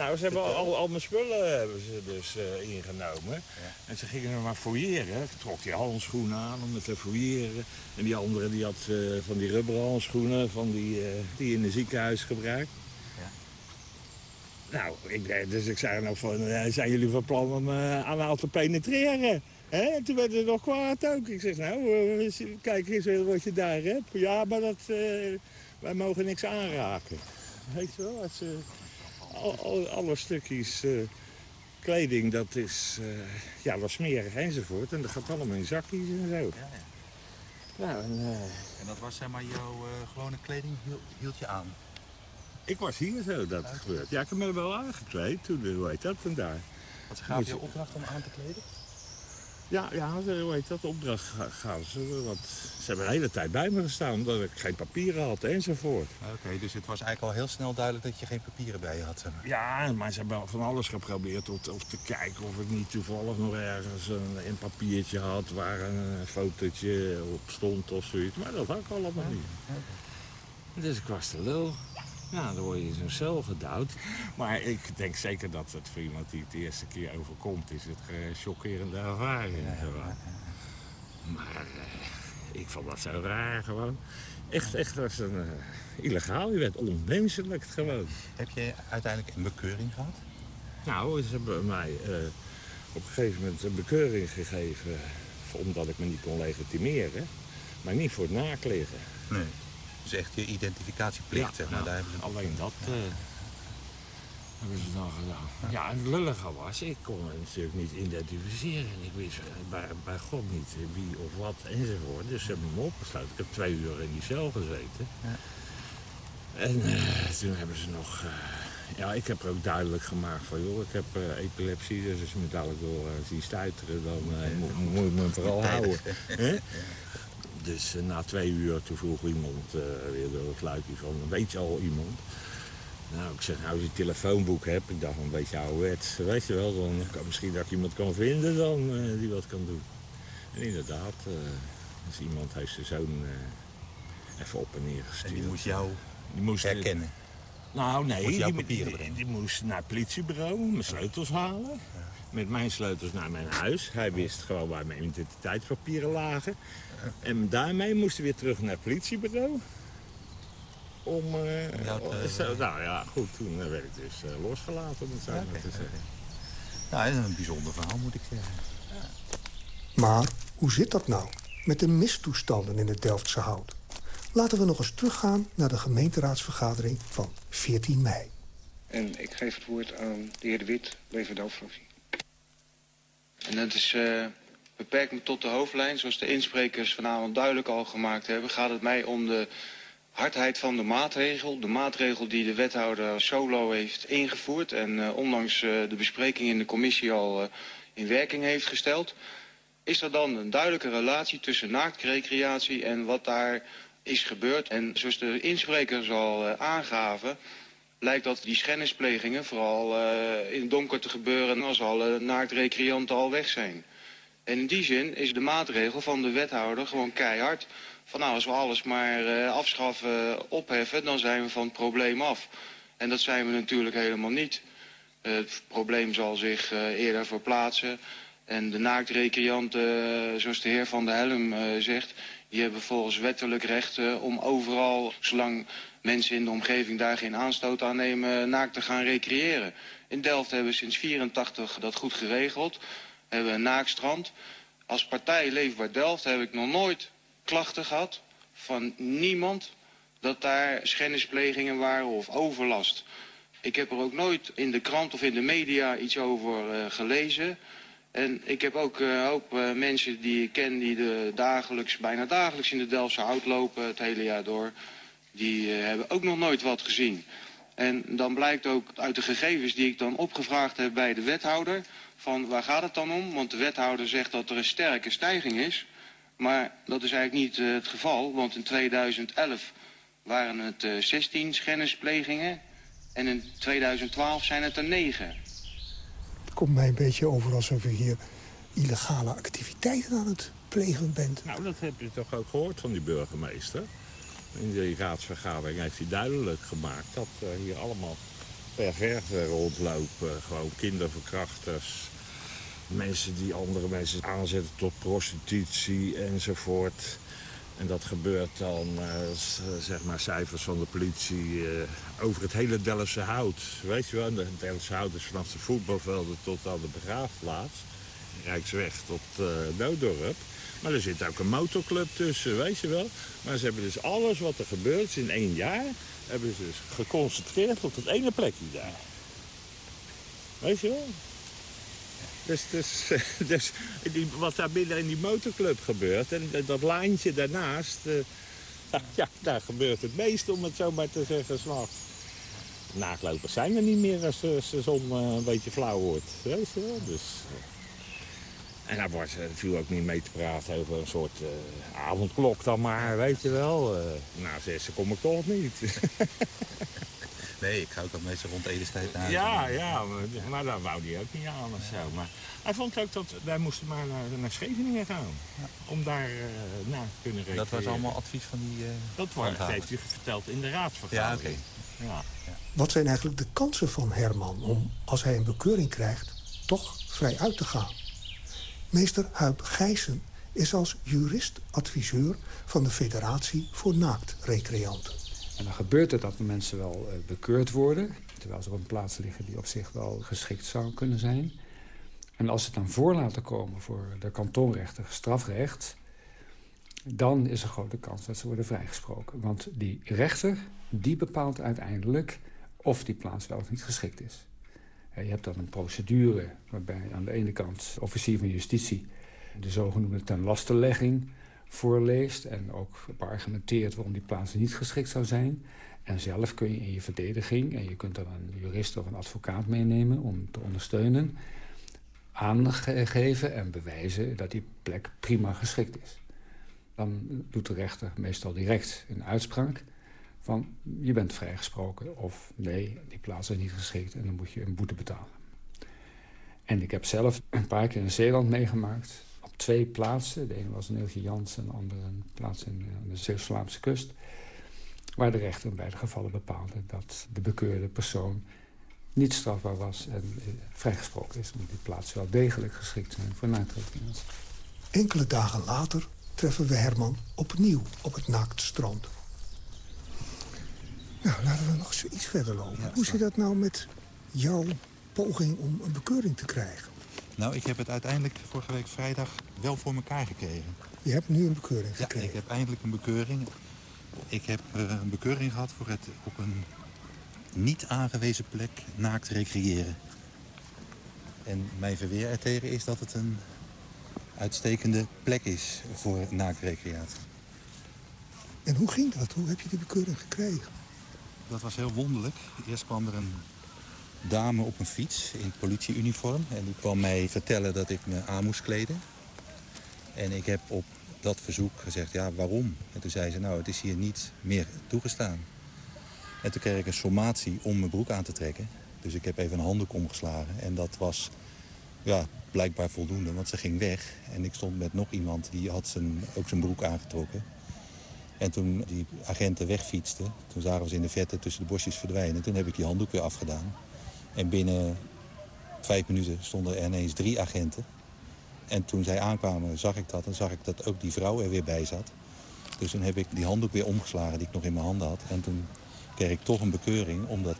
Nou, ze hebben al, al mijn spullen hebben ze dus uh, ingenomen. Ja. En ze gingen er maar fouilleren. Ik trok die handschoenen aan om het te fouilleren. En die andere die had uh, van die rubberen handschoenen van die, die in het ziekenhuis gebruikt. Ja. Nou, ik, dus ik zei nog van, zijn jullie van plan om aan te penetreren? He, toen werden ze nog kwaad ook. Ik zeg, nou, kijk eens wat je daar hebt. Ja, maar dat, uh, wij mogen niks aanraken. Weet je wel, als, uh, al, al, alle stukjes uh, kleding, dat is, ja, wat smerig enzovoort. En dat gaat allemaal in zakjes en zo. Ja, ja. Nou, en, en, dat was zeg maar jouw gewone kleding, hield, hield je aan? Ik was hier zo, dat okay. gebeurt. Ja, ik heb me wel aangekleed toen, hoe heet dat, en daar. Wat ze gaven je opdracht om aan te kleden? Ja, ja, hoe heet dat, opdracht gaan ze. Want ze hebben de hele tijd bij me gestaan, omdat ik geen papieren had enzovoort. Oké, dus het was eigenlijk al heel snel duidelijk dat je geen papieren bij je had. Zeg maar. Ja, maar ze hebben van alles geprobeerd om, om te kijken of ik niet toevallig nog ergens een, een papiertje had waar een fotootje op stond of zoiets. Maar dat had ik allemaal niet. Okay. Dus ik was te lul. Ja, dan word je in zo'n cel gedouwd. Maar ik denk zeker dat het voor iemand die het de eerste keer overkomt... is het een chockerende ervaring. Ja, ja, maar uh, ik vond dat zo raar gewoon. Echt, echt als een uh, illegaal. Je werd onmenselijk gewoon. Heb je uiteindelijk een bekeuring gehad? Nou, ze hebben mij uh, op een gegeven moment een bekeuring gegeven... omdat ik me niet kon legitimeren. Maar niet voor het naklegen. Nee. Dus echt je identificatieplicht, zeg maar. Nou, Daar hebben ze alleen dat uh, hebben ze dan gedaan. Ja, en het lullige was, ik kon me natuurlijk niet identificeren. En ik wist bij, bij God niet wie of wat enzovoort. Dus ze hebben me opgesloten. Ik heb twee uur in die cel gezeten. Ja. En uh, toen hebben ze nog... Uh, ja, ik heb er ook duidelijk gemaakt van, joh, ik heb uh, epilepsie, dus als je me dadelijk wil zien stuiteren, dan moet je me vooral houden. Dus uh, na twee uur toen vroeg iemand uh, weer door het luikje van, weet je al iemand? Nou, ik zeg, nou, als je een telefoonboek hebt, ik dacht een beetje ouderwets, weet je wel, dan kan, misschien dat ik iemand kan vinden dan uh, die wat kan doen. En inderdaad, dus iemand heeft zijn zoon even op en neer gestuurd. En die moest jou die moest, herkennen? Nou, nee, moest die, die, die, moest naar het politiebureau, mijn sleutels halen. Ja. Met mijn sleutels naar mijn huis. Hij wist gewoon waar mijn identiteitspapieren lagen. En daarmee moesten we weer terug naar het politiebureau. Om... Uh, ja, uh, nou ja, goed, toen werd ik dus uh, losgelaten, om het zo okay, maar te zeggen. Okay. Nou, dat is een bijzonder verhaal, moet ik zeggen. Ja. Maar hoe zit dat nou met de mistoestanden in het Delftse Hout? Laten we nog eens teruggaan naar de gemeenteraadsvergadering van 14 mei. En ik geef het woord aan de heer De Wit, Leverdelft-fractie. En dat is uh, beperkt me tot de hoofdlijn. Zoals de insprekers vanavond duidelijk al gemaakt hebben... gaat het mij om de hardheid van de maatregel. De maatregel die de wethouder Solo heeft ingevoerd... en uh, ondanks uh, de bespreking in de commissie al in werking heeft gesteld. Is er dan een duidelijke relatie tussen naaktrecreatie en wat daar is gebeurd? En zoals de insprekers al aangaven lijkt dat die schennisplegingen vooral uh, in het donker te gebeuren als alle naaktrecreanten al weg zijn. En in die zin is de maatregel van de wethouder gewoon keihard. Van nou, als we alles maar uh, afschaffen, opheffen, dan zijn we van het probleem af. En dat zijn we natuurlijk helemaal niet. Het probleem zal zich eerder verplaatsen. En de naaktrecreanten, zoals de heer Van der Helm zegt... die hebben volgens wettelijk recht om overal, zolang mensen in de omgeving daar geen aanstoot aan nemen... naakt te gaan recreëren. In Delft hebben we sinds 84 dat goed geregeld. We hebben een naakstrand. Als partij Leefbaar Delft heb ik nog nooit klachten gehad van niemand dat daar schennisplegingen waren of overlast. Ik heb er ook nooit in de krant of in de media iets over uh, gelezen. En ik heb ook een uh, hoop mensen die ik ken die de dagelijks, bijna dagelijks in de Delftse hout lopen het hele jaar door. Die hebben ook nog nooit wat gezien. En dan blijkt ook uit de gegevens die ik dan opgevraagd heb bij de wethouder... van waar gaat het dan om? Want de wethouder zegt dat er een sterke stijging is. Maar dat is eigenlijk niet het geval, want in 2011 waren het uh, 16 schennisplegingen. En in 2012 zijn het er 9. Het komt mij een beetje over alsof u hier illegale activiteiten aan het plegen bent. Nou, dat heb je toch ook gehoord van die burgemeester. In die raadsvergadering heeft hij duidelijk gemaakt dat uh, hier allemaal perversen rondlopen. Gewoon kinderverkrachters, mensen die andere mensen aanzetten tot prostitutie enzovoort. En dat gebeurt dan, uh, zeg maar, cijfers van de politie uh, over het hele Delftse Hout. Weet je wel, de Delftse Hout is vanaf de voetbalvelden tot aan de begraafplaats. Rijksweg tot uh, Nooddorp. Maar er zit ook een motorclub tussen, weet je wel. Maar ze hebben dus alles wat er gebeurt in één jaar... hebben ze dus geconcentreerd op dat ene plekje daar. Weet je wel? Dus, dus, dus die, wat daar binnen in die motorclub gebeurt... en dat lijntje daarnaast... Uh, ja, daar gebeurt het meeste, om het zo maar te zeggen, s'nachts. Naaklopers zijn er niet meer als de zon uh, een beetje flauw wordt. Weet je wel? Dus, uh, en daar wordt viel ook niet mee te praten over een soort avondklok dan maar, weet je wel. na zessen kom ik toch niet. Nee, ik ga ook al meestal rond etenstijd naar Ja, ja, maar, maar daar wou hij ook niet aan of zo. Maar hij vond ook dat wij moesten maar naar, naar Scheveningen gaan. Ja. Om daar uh, naar te kunnen rekenen. Dat was allemaal advies van die... Uh, dat wordt, heeft u verteld in de raadsvergadering. Ja, oké. Okay. Ja. Wat zijn eigenlijk de kansen van Herman om, als hij een bekeuring krijgt, toch vrij uit te gaan? Meester Huip Gijssen is als jurist-adviseur van de Federatie voor Naaktrecreanten. En dan gebeurt het dat mensen wel uh, bekeurd worden... terwijl ze op een plaats liggen die op zich wel geschikt zou kunnen zijn. En als ze het dan voor laten komen voor de kantonrechter strafrecht... dan is er grote kans dat ze worden vrijgesproken. Want die rechter die bepaalt uiteindelijk of die plaats wel of niet geschikt is. Je hebt dan een procedure waarbij aan de ene kant officier van justitie... de zogenoemde tenlastenlegging voorleest... en ook beargumenteert waarom die plaats niet geschikt zou zijn. En zelf kun je in je verdediging... en je kunt dan een jurist of een advocaat meenemen om te ondersteunen... aangeven en bewijzen dat die plek prima geschikt is. Dan doet de rechter meestal direct een uitspraak je bent vrijgesproken of nee, die plaats is niet geschikt... en dan moet je een boete betalen. En ik heb zelf een paar keer in Zeeland meegemaakt twee plaatsen. De ene was in Ilse Jans en de andere een plaats in de Zeeuws-Vlaamse kust. Waar de rechter in beide gevallen bepaalde dat de bekeurde persoon niet strafbaar was en vrijgesproken is. Omdat die plaatsen wel degelijk geschikt zijn voor naaktrekeningen. Enkele dagen later treffen we Herman opnieuw op het naaktstrand. Nou, laten we nog eens iets verder lopen. Ja, Hoe zit dat nou met jouw poging om een bekeuring te krijgen? Nou, ik heb het uiteindelijk vorige week vrijdag wel voor elkaar gekregen. Je hebt nu een bekeuring gekregen? Ja, ik heb eindelijk een bekeuring. Ik heb uh, een bekeuring gehad voor het op een niet aangewezen plek naakt recreëren. En mijn verweer ertegen is dat het een uitstekende plek is voor naaktrecreatie. En hoe ging dat? Hoe heb je die bekeuring gekregen? Dat was heel wonderlijk. Eerst kwam er een dame op een fiets in politieuniform. En die kwam mij vertellen dat ik me aan moest kleden. En ik heb op dat verzoek gezegd, ja, waarom? En toen zei ze, nou, het is hier niet meer toegestaan. En toen kreeg ik een sommatie om mijn broek aan te trekken. Dus ik heb even een handdoek omgeslagen. En dat was ja, blijkbaar voldoende, want ze ging weg. En ik stond met nog iemand, die had zijn, ook zijn broek aangetrokken. En toen die agenten wegfietsten, toen zagen we ze in de vette tussen de bosjes verdwijnen. Toen heb ik die handdoek weer afgedaan. En binnen vijf minuten stonden er ineens drie agenten. En toen zij aankwamen zag ik dat en zag ik dat ook die vrouw er weer bij zat. Dus toen heb ik die handdoek weer omgeslagen die ik nog in mijn handen had. En toen kreeg ik toch een bekeuring, omdat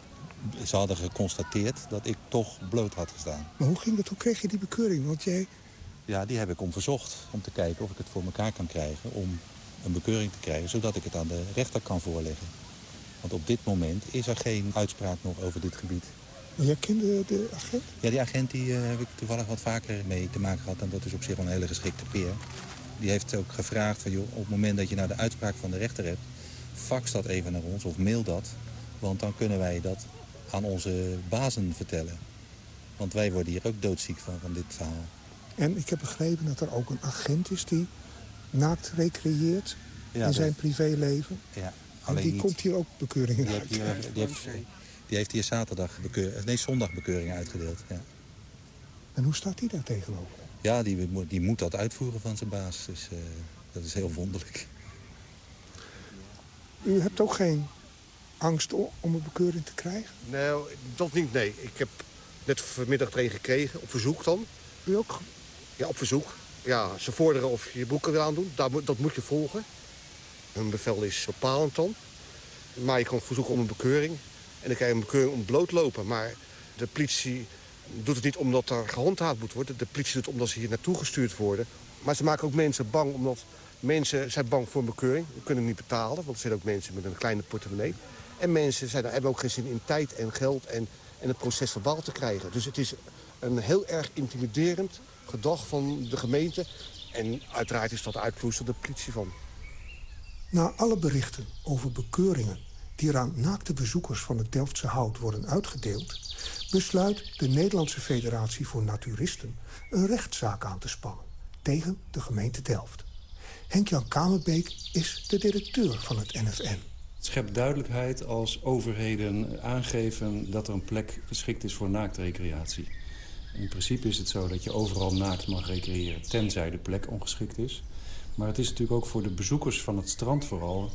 ze hadden geconstateerd dat ik toch bloot had gestaan. Maar hoe ging dat? Hoe kreeg je die bekeuring? Want jij... Ja, die heb ik om verzocht. Om te kijken of ik het voor elkaar kan krijgen. Om een bekeuring te krijgen, zodat ik het aan de rechter kan voorleggen. Want op dit moment is er geen uitspraak nog over dit gebied. Jij kende de agent? Ja, die agent die, eh, heb ik toevallig wat vaker mee te maken gehad. En dat is op zich wel een hele geschikte peer. Die heeft ook gevraagd van, joh, op het moment dat je nou de uitspraak van de rechter hebt... fax dat even naar ons of mail dat. Want dan kunnen wij dat aan onze bazen vertellen. Want wij worden hier ook doodziek van, van dit verhaal. En ik heb begrepen dat er ook een agent is die naakt recreëert Ja, in dat- zijn privéleven. Ja, En die niet. komt hier ook bekeuringen Die uit. heeft hier, die heeft, die heeft hier zaterdag bekeur, nee, zondag bekeuringen uitgedeeld. Ja, En hoe staat die daar tegenover? ja die, moet- die moet dat uitvoeren van zijn baas. Dus eh, dat is heel wonderlijk. U hebt ook geen angst om een bekeuring te krijgen? Nou, dat niet, nee. Ik heb net vanmiddag er een gekregen, op verzoek dan. U ook? Ja, op verzoek. Ja, ze vorderen of je je boeken wil aandoen. Daar, moet- dat moet je volgen. Hun bevel is bepalend dan. Maar je kan verzoeken om een bekeuring. En dan krijg je een bekeuring om blootlopen. Maar de politie doet het niet omdat er gehandhaafd moet worden. De politie doet het omdat ze hier naartoe gestuurd worden. Maar ze maken ook mensen bang omdat mensen zijn bang voor een bekeuring. Ze kunnen niet betalen, want er zijn ook mensen met een kleine portemonnee. En mensen zijn, hebben ook geen zin in tijd en geld en, en het proces verbaal te krijgen. Dus het is een heel erg intimiderend gedrag van de gemeente. En uiteraard is dat uitvloeisel de politie van. Na alle berichten over bekeuringen die aan naakte bezoekers van het Delftse Hout worden uitgedeeld... besluit de Nederlandse Federatie voor Naturisten een rechtszaak aan te spannen tegen de gemeente Delft. Henk-Jan Kamerbeek is de directeur van het NFN. Het schept duidelijkheid als overheden aangeven dat er een plek geschikt is voor naaktrecreatie. In principe is het zo dat je overal naakt mag recreëren, tenzij de plek ongeschikt is. Maar het is natuurlijk ook voor de bezoekers van het strand vooral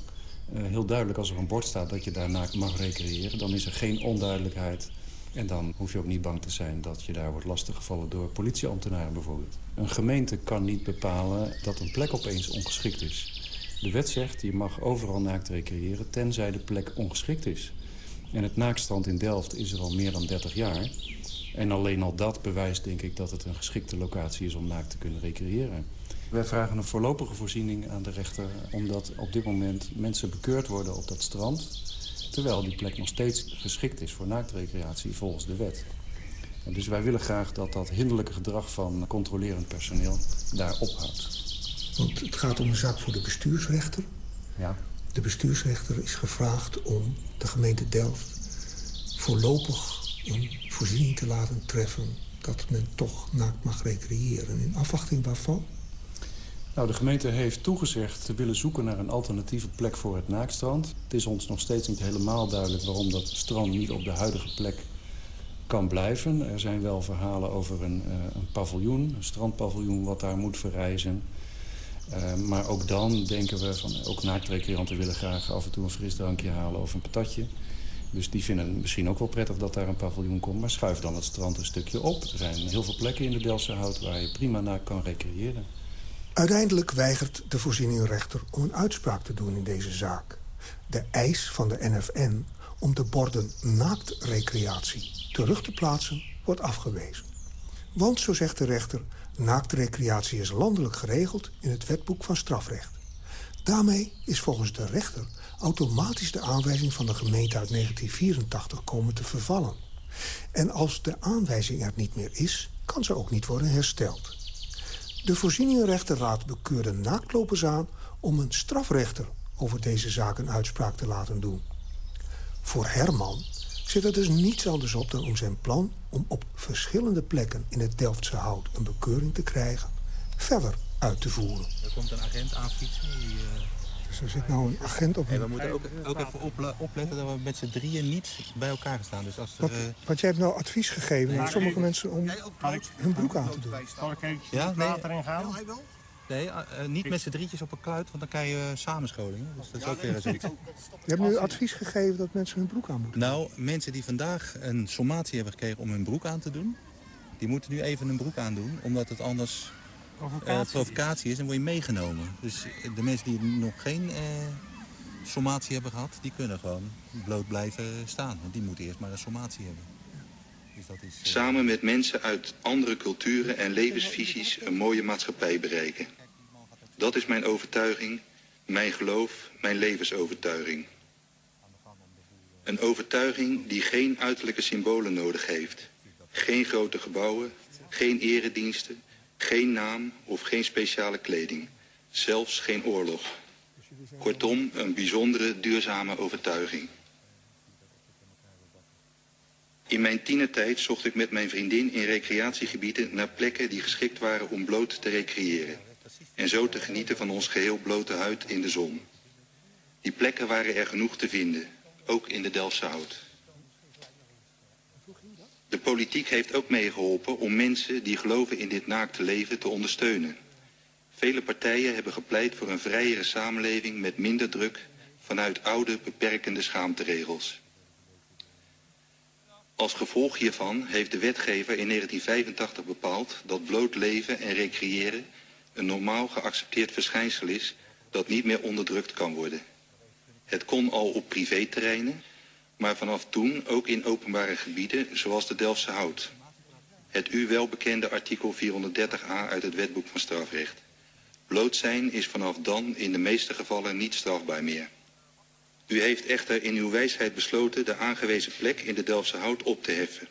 eh, heel duidelijk als er een bord staat dat je daar naakt mag recreëren. Dan is er geen onduidelijkheid en dan hoef je ook niet bang te zijn dat je daar wordt lastiggevallen door politieambtenaren bijvoorbeeld. Een gemeente kan niet bepalen dat een plek opeens ongeschikt is. De wet zegt je mag overal naakt recreëren tenzij de plek ongeschikt is. En het naaktstrand in Delft is er al meer dan 30 jaar. En alleen al dat bewijst denk ik dat het een geschikte locatie is om naakt te kunnen recreëren. Wij vragen een voorlopige voorziening aan de rechter... omdat op dit moment mensen bekeurd worden op dat strand... terwijl die plek nog steeds geschikt is voor naaktrecreatie volgens de wet. En dus wij willen graag dat dat hinderlijke gedrag van controlerend personeel daar ophoudt. Want het gaat om een zaak voor de bestuursrechter. Ja. De bestuursrechter is gevraagd om de gemeente Delft voorlopig een voorziening te laten treffen dat men toch naakt mag recreëren. In afwachting waarvan? Nou, de gemeente heeft toegezegd te willen zoeken naar een alternatieve plek voor het naakstrand. Het is ons nog steeds niet helemaal duidelijk waarom dat strand niet op de huidige plek kan blijven. Er zijn wel verhalen over een, uh, een paviljoen, een strandpaviljoen wat daar moet verrijzen. Uh, maar ook dan denken we van, ook naaktrecreanten willen graag af en toe een frisdrankje halen of een patatje. Dus die vinden misschien ook wel prettig dat daar een paviljoen komt. Maar schuif dan het strand een stukje op. Er zijn heel veel plekken in de Delftse Hout waar je prima naakt kan recreëren. Uiteindelijk weigert de voorzieningrechter om een uitspraak te doen in deze zaak. De eis van de NFN om de borden naaktrecreatie terug te plaatsen wordt afgewezen. Want, zo zegt de rechter, naaktrecreatie is landelijk geregeld in het wetboek van strafrecht. Daarmee is volgens de rechter automatisch de aanwijzing van de gemeente uit 1984 komen te vervallen. En als de aanwijzing er niet meer is, kan ze ook niet worden hersteld. De voorzieningenrechter raadt bekeurde naaktlopers aan om een strafrechter over deze zaak een uitspraak te laten doen. Voor Herman zit er dus niets anders op dan om zijn plan om op verschillende plekken in het Delftse Hout een bekeuring te krijgen, verder uit te voeren. Er komt een agent aanfietsen. Die, uh... Dus er zit nou een agent op. En we moeten ook, ook even ople opletten dat we met z'n drieën niet bij elkaar staan. Dus als er, want, uh... want jij hebt nou advies gegeven aan sommige mensen om hun broek aan te doen. Zal ik eventjes ja, nee. water ingaan? Nee, uh, niet met z'n drietjes op een kluit, want dan krijg je samenscholingen. Dus dat is ook weer zoiets. Je hebt nu advies gegeven dat mensen hun broek aan moeten doen. Nou, mensen die vandaag een sommatie hebben gekregen om hun broek aan te doen... die moeten nu even hun broek aandoen, omdat het anders provocatie, provocatie is, dan word je meegenomen. Dus de mensen die nog geen uh, sommatie hebben gehad, die kunnen gewoon bloot blijven staan. Want die moeten eerst maar een sommatie hebben. Dus dat is, uh... Samen met mensen uit andere culturen en levensvisies een mooie maatschappij bereiken. Dat is mijn overtuiging, mijn geloof, mijn levensovertuiging. Een overtuiging die geen uiterlijke symbolen nodig heeft. Geen grote gebouwen, geen erediensten, geen naam of geen speciale kleding. Zelfs geen oorlog. Kortom, een bijzondere, duurzame overtuiging. In mijn tienertijd zocht ik met mijn vriendin in recreatiegebieden naar plekken die geschikt waren om bloot te recreëren. En zo te genieten van ons geheel blote huid in de zon. Die plekken waren er genoeg te vinden, ook in de Delftse Hout. De politiek heeft ook meegeholpen om mensen die geloven in dit naakte leven te ondersteunen. Vele partijen hebben gepleit voor een vrijere samenleving met minder druk vanuit oude beperkende schaamteregels. Als gevolg hiervan heeft de wetgever in 1985 bepaald dat bloot leven en recreëren een normaal geaccepteerd verschijnsel is dat niet meer onderdrukt kan worden. Het kon al op privéterreinen, maar vanaf toen ook in openbare gebieden zoals de Delftse Hout. Het u welbekende artikel 430a uit het wetboek van strafrecht. Bloot zijn is vanaf dan in de meeste gevallen niet strafbaar meer. U heeft echter in uw wijsheid besloten de aangewezen plek in de Delftse Hout op te heffen.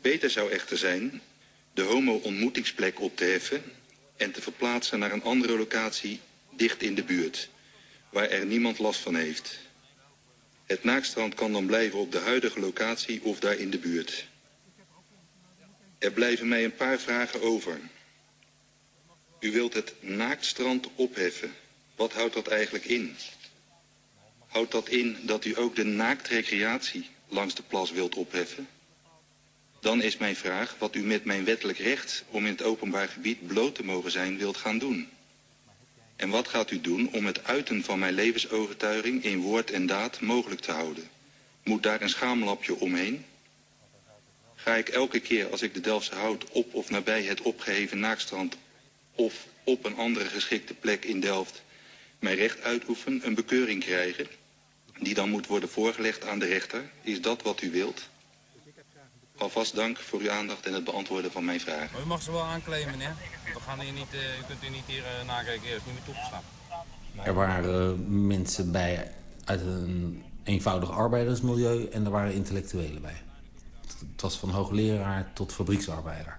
Beter zou echter zijn de homo-ontmoetingsplek op te heffen en te verplaatsen naar een andere locatie dicht in de buurt, waar er niemand last van heeft. Het naakstrand kan dan blijven op de huidige locatie of daar in de buurt. Er blijven mij een paar vragen over. U wilt het naaktstrand opheffen. Wat houdt dat eigenlijk in? Houdt dat in dat u ook de naaktrecreatie langs de plas wilt opheffen? Dan is mijn vraag wat u met mijn wettelijk recht om in het openbaar gebied bloot te mogen zijn wilt gaan doen. En wat gaat u doen om het uiten van mijn levensovertuiging in woord en daad mogelijk te houden? Moet daar een schaamlapje omheen? Ga ik elke keer als ik de Delftse hout op of nabij het opgeheven naakstrand of op een andere geschikte plek in Delft mijn recht uitoefen, een bekeuring krijgen, die dan moet worden voorgelegd aan de rechter? Is dat wat u wilt? Alvast dank voor uw aandacht en het beantwoorden van mijn vragen. u mag ze wel aanclaimen, meneer. We gaan hier niet, uh, u kunt u niet hier uh, nakijken, is niet meer toegestaan. Er waren mensen bij uit een eenvoudig arbeidersmilieu en er waren intellectuelen bij. Het was van hoogleraar tot fabrieksarbeider.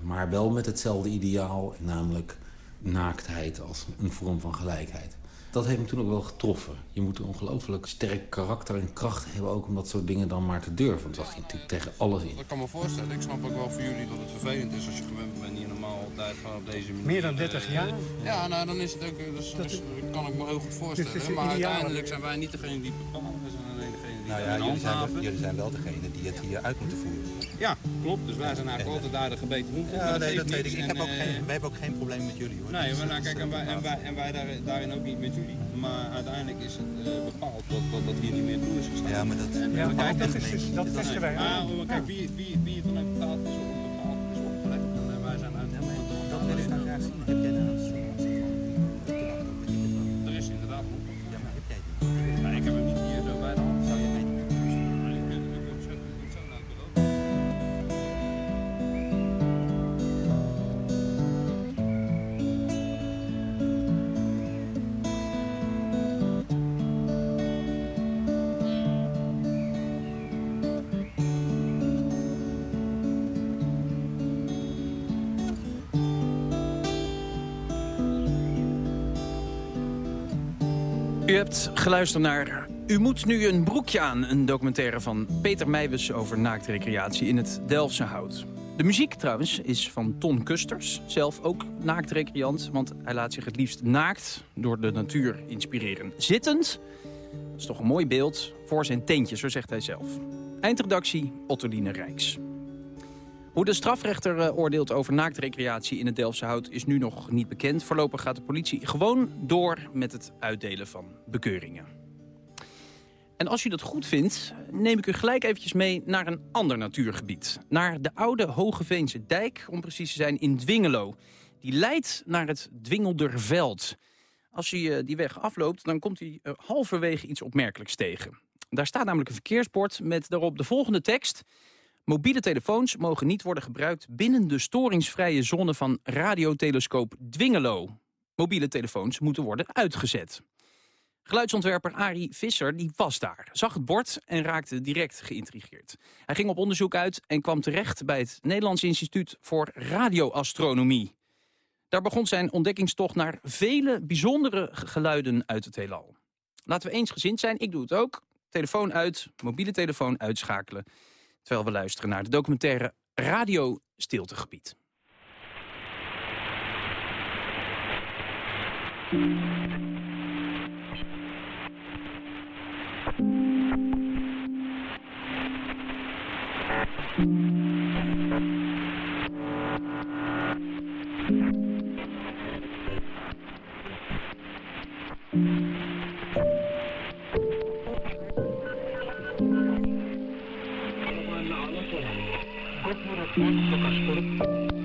Maar wel met hetzelfde ideaal, namelijk naaktheid als een vorm van gelijkheid dat heeft me toen ook wel getroffen. Je moet een ongelooflijk sterk karakter en kracht hebben ook om dat soort dingen dan maar te durven. Want dat ging natuurlijk tegen alles in. Ik kan me voorstellen. Ik snap ook wel voor jullie dat het vervelend is als je gewend bent hier normaal altijd gewoon op deze manier. Meer dan 30 uh, jaar? Ja, nou dan is het ook, dus, dat dus, kan ik me heel goed voorstellen. maar uiteindelijk zijn wij niet degene die bepalen. We zijn alleen degene die nou ja, jullie zijn, jullie zijn wel degene die het hier uit moeten voeren. Ja, klopt. Dus wij zijn eigenlijk altijd daar de gebeten hond. Ja, nee, dat weet ik. ik heb ook geen, wij hebben ook geen probleem met jullie hoor. Nee, maar nou, kijk, en wij, en wij, en wij daar, daarin ook niet met jullie. Maar uiteindelijk is het uh, bepaald dat, dat dat hier niet meer toe is gestaan. Ja, maar dat, en, ja, maar dat, is, dus, dat wisten wij ah, maar kijk, wie, wie, wie het dan heeft betaald is hebt geluisterd naar U moet nu een broekje aan, een documentaire van Peter Meijwes over naaktrecreatie in het Delftse Hout. De muziek trouwens is van Ton Kusters, zelf ook naaktrecreant, want hij laat zich het liefst naakt door de natuur inspireren. Zittend, dat is toch een mooi beeld, voor zijn tentje, zo zegt hij zelf. Eindredactie Ottoline Rijks. Hoe de strafrechter uh, oordeelt over naaktrecreatie in het Delftse Hout is nu nog niet bekend. Voorlopig gaat de politie gewoon door met het uitdelen van bekeuringen. En als u dat goed vindt, neem ik u gelijk eventjes mee naar een ander natuurgebied. Naar de oude Hogeveense dijk, om precies te zijn in Dwingelo. Die leidt naar het Dwingelderveld. Als je die weg afloopt, dan komt hij halverwege iets opmerkelijks tegen. Daar staat namelijk een verkeersbord met daarop de volgende tekst. Mobiele telefoons mogen niet worden gebruikt binnen de storingsvrije zone van radiotelescoop Dwingelo. Mobiele telefoons moeten worden uitgezet. Geluidsontwerper Arie Visser die was daar, zag het bord en raakte direct geïntrigeerd. Hij ging op onderzoek uit en kwam terecht bij het Nederlands Instituut voor Radioastronomie. Daar begon zijn ontdekkingstocht naar vele bijzondere geluiden uit het heelal. Laten we eensgezind zijn, ik doe het ook. Telefoon uit, mobiele telefoon uitschakelen. Terwijl we luisteren naar de documentaire Radio Stiltegebied. Mónica Castro.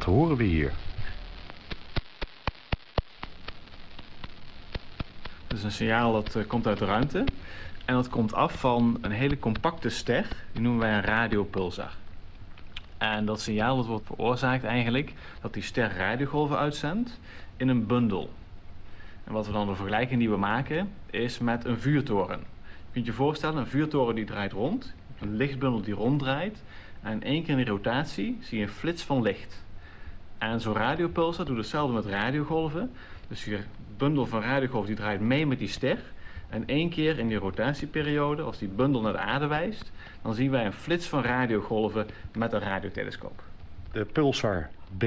Wat horen we hier? Dat is een signaal dat uh, komt uit de ruimte. En dat komt af van een hele compacte ster. Die noemen wij een radiopulsar. En dat signaal dat wordt veroorzaakt eigenlijk dat die ster radiogolven uitzendt in een bundel. En wat we dan de vergelijking die we maken is met een vuurtoren. Je kunt je voorstellen, een vuurtoren die draait rond. Een lichtbundel die ronddraait. En in één keer in die rotatie zie je een flits van licht. En zo'n radiopulsar doet hetzelfde met radiogolven. Dus je bundel van radiogolven die draait mee met die ster. En één keer in die rotatieperiode, als die bundel naar de aarde wijst, dan zien wij een flits van radiogolven met een radiotelescoop. De pulsar B0950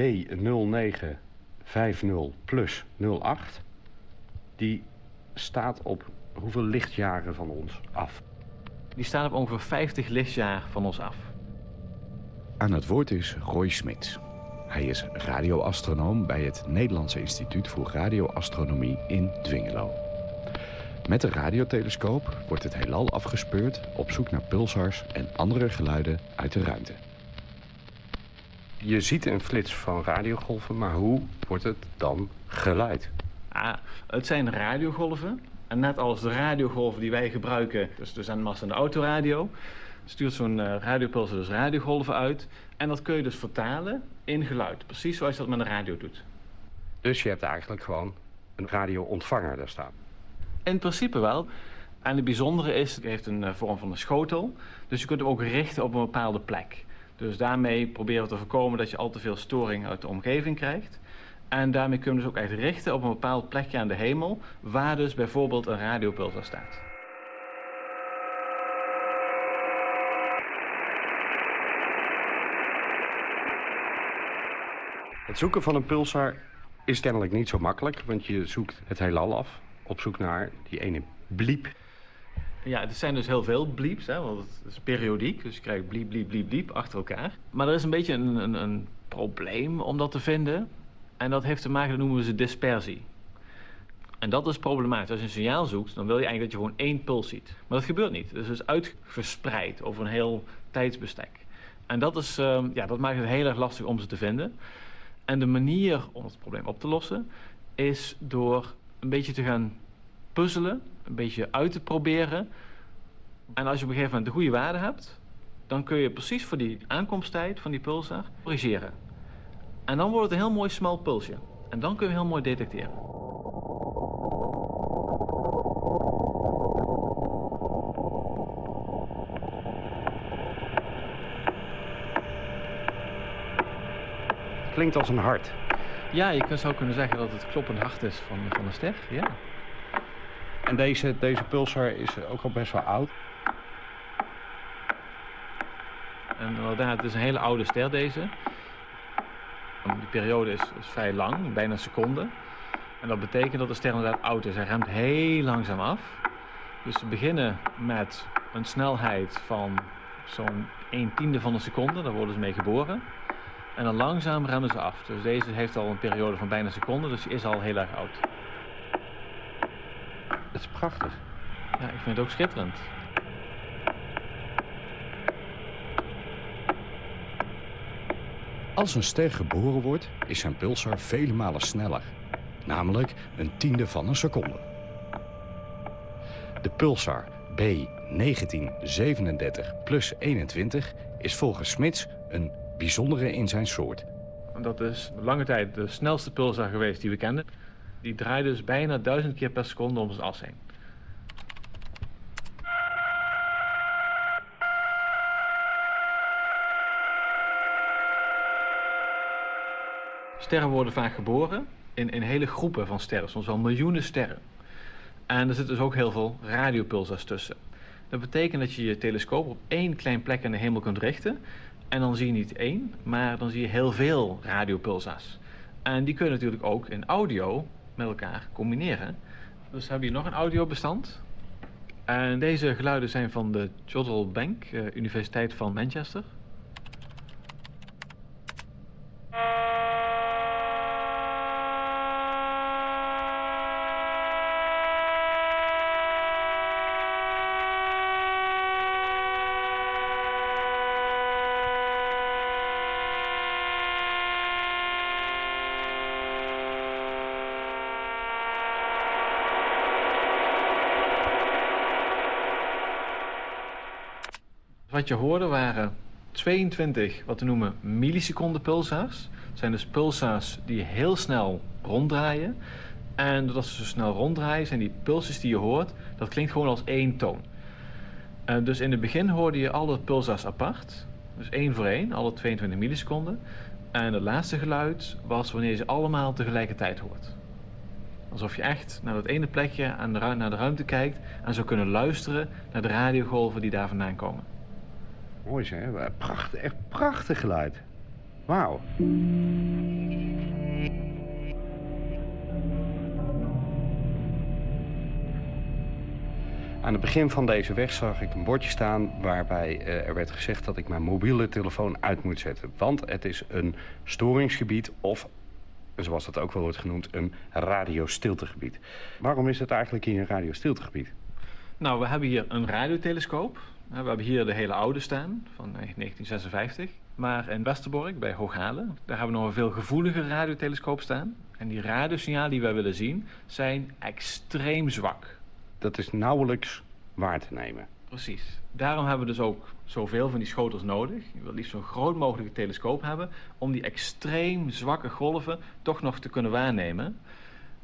plus 08, die staat op hoeveel lichtjaren van ons af? Die staat op ongeveer 50 lichtjaar van ons af. Aan het woord is Roy Smits. Hij is radioastronoom bij het Nederlandse Instituut voor Radioastronomie in Dwingelo. Met de radiotelescoop wordt het heelal afgespeurd op zoek naar pulsars en andere geluiden uit de ruimte. Je ziet een flits van radiogolven, maar hoe wordt het dan geluid? Ah, het zijn radiogolven. En net als de radiogolven die wij gebruiken, dus de zendmast en de autoradio, stuurt zo'n uh, radiopulsar dus radiogolven uit. En dat kun je dus vertalen in geluid. Precies zoals je dat met een radio doet. Dus je hebt eigenlijk gewoon een radioontvanger daar staan? In principe wel. En het bijzondere is, het heeft een uh, vorm van een schotel. Dus je kunt hem ook richten op een bepaalde plek. Dus daarmee proberen we te voorkomen dat je al te veel storing uit de omgeving krijgt. En daarmee kunnen we dus ook echt richten op een bepaald plekje aan de hemel... waar dus bijvoorbeeld een radiopulsar staat. Het zoeken van een pulsar is kennelijk niet zo makkelijk, want je zoekt het heelal af op zoek naar die ene bliep. Ja, er zijn dus heel veel blieps, hè, want het is periodiek. Dus je krijgt bliep, bliep, bliep, bliep achter elkaar. Maar er is een beetje een, een, een probleem om dat te vinden. En dat heeft te maken, dat noemen we ze dispersie. En dat is problematisch. Als je een signaal zoekt, dan wil je eigenlijk dat je gewoon één puls ziet. Maar dat gebeurt niet. Het is dus uitverspreid over een heel tijdsbestek. En dat, is, uh, ja, dat maakt het heel erg lastig om ze te vinden. En de manier om het probleem op te lossen is door een beetje te gaan puzzelen, een beetje uit te proberen. En als je op een gegeven moment de goede waarde hebt, dan kun je precies voor die aankomsttijd van die pulsar corrigeren. En dan wordt het een heel mooi smal pulsje. En dan kun je heel mooi detecteren. Klinkt als een hart. Ja, je zou kunnen zeggen dat het kloppend hart is van, van een ster, ja. En deze, deze pulsar is ook al best wel oud. En inderdaad, het is een hele oude ster deze. Die periode is, is vrij lang, bijna een seconde. En dat betekent dat de ster inderdaad oud is. Hij remt heel langzaam af. Dus we beginnen met een snelheid van zo'n 1 tiende van een seconde. Daar worden ze mee geboren. En dan langzaam remmen ze af. Dus deze heeft al een periode van bijna een seconde, dus die is al heel erg oud. Het is prachtig. Ja, ik vind het ook schitterend. Als een ster geboren wordt, is zijn pulsar vele malen sneller. Namelijk een tiende van een seconde. De pulsar B1937 plus 21 is volgens Smits een bijzondere in zijn soort. Dat is lange tijd de snelste pulsar geweest die we kenden. Die draait dus bijna duizend keer per seconde om zijn as heen. Sterren worden vaak geboren in, in hele groepen van sterren, soms wel miljoenen sterren. En er zitten dus ook heel veel radiopulsars tussen. Dat betekent dat je je telescoop op één klein plek in de hemel kunt richten. En dan zie je niet één, maar dan zie je heel veel radiopulsars. En die kun je natuurlijk ook in audio met elkaar combineren. Dus hebben hier nog een audiobestand. En deze geluiden zijn van de Jodrell Bank, uh, Universiteit van Manchester. Wat je hoorde waren 22 wat we noemen milliseconden pulsars. Dat zijn dus pulsars die heel snel ronddraaien. En doordat ze zo snel ronddraaien, zijn die pulsjes die je hoort, dat klinkt gewoon als één toon. Uh, dus in het begin hoorde je alle pulsars apart. Dus één voor één, alle 22 milliseconden. En het laatste geluid was wanneer je ze allemaal tegelijkertijd hoort. Alsof je echt naar dat ene plekje aan de naar de ruimte kijkt en zou kunnen luisteren naar de radiogolven die daar vandaan komen. Mooi zeg, prachtig, echt prachtig geluid. Wauw. Aan het begin van deze weg zag ik een bordje staan waarbij uh, er werd gezegd dat ik mijn mobiele telefoon uit moet zetten. Want het is een storingsgebied of, zoals dat ook wel wordt genoemd, een radiostiltegebied. Waarom is het eigenlijk hier een radiostiltegebied? Nou, we hebben hier een radiotelescoop. We hebben hier de hele oude staan, van 1956. Maar in Westerbork, bij Hooghalen, daar hebben we nog een veel gevoeliger radiotelescoop staan. En die radiosignalen die wij willen zien, zijn extreem zwak. Dat is nauwelijks waar te nemen. Precies. Daarom hebben we dus ook zoveel van die schotels nodig. Je wil liefst zo'n groot mogelijke telescoop hebben... om die extreem zwakke golven toch nog te kunnen waarnemen.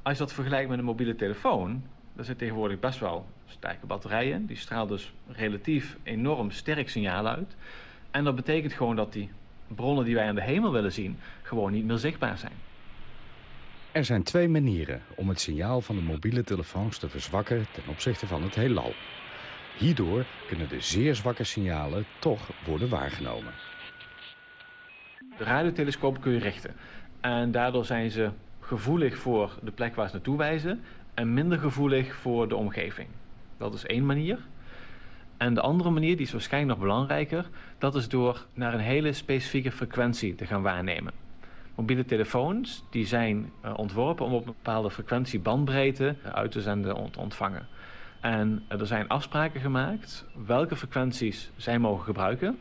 Als je dat vergelijkt met een mobiele telefoon... Daar zit tegenwoordig best wel sterke batterijen. Die straalt dus relatief enorm sterk signaal uit. En dat betekent gewoon dat die bronnen die wij aan de hemel willen zien... gewoon niet meer zichtbaar zijn. Er zijn twee manieren om het signaal van de mobiele telefoons te verzwakken ten opzichte van het heelal. Hierdoor kunnen de zeer zwakke signalen toch worden waargenomen. De radiotelescoop kun je richten. En daardoor zijn ze gevoelig voor de plek waar ze naartoe wijzen en minder gevoelig voor de omgeving. Dat is één manier. En de andere manier, die is waarschijnlijk nog belangrijker, dat is door naar een hele specifieke frequentie te gaan waarnemen. Mobiele telefoons die zijn uh, ontworpen om op een bepaalde frequentiebandbreedte uit te zenden en te ontvangen. En uh, er zijn afspraken gemaakt welke frequenties zij mogen gebruiken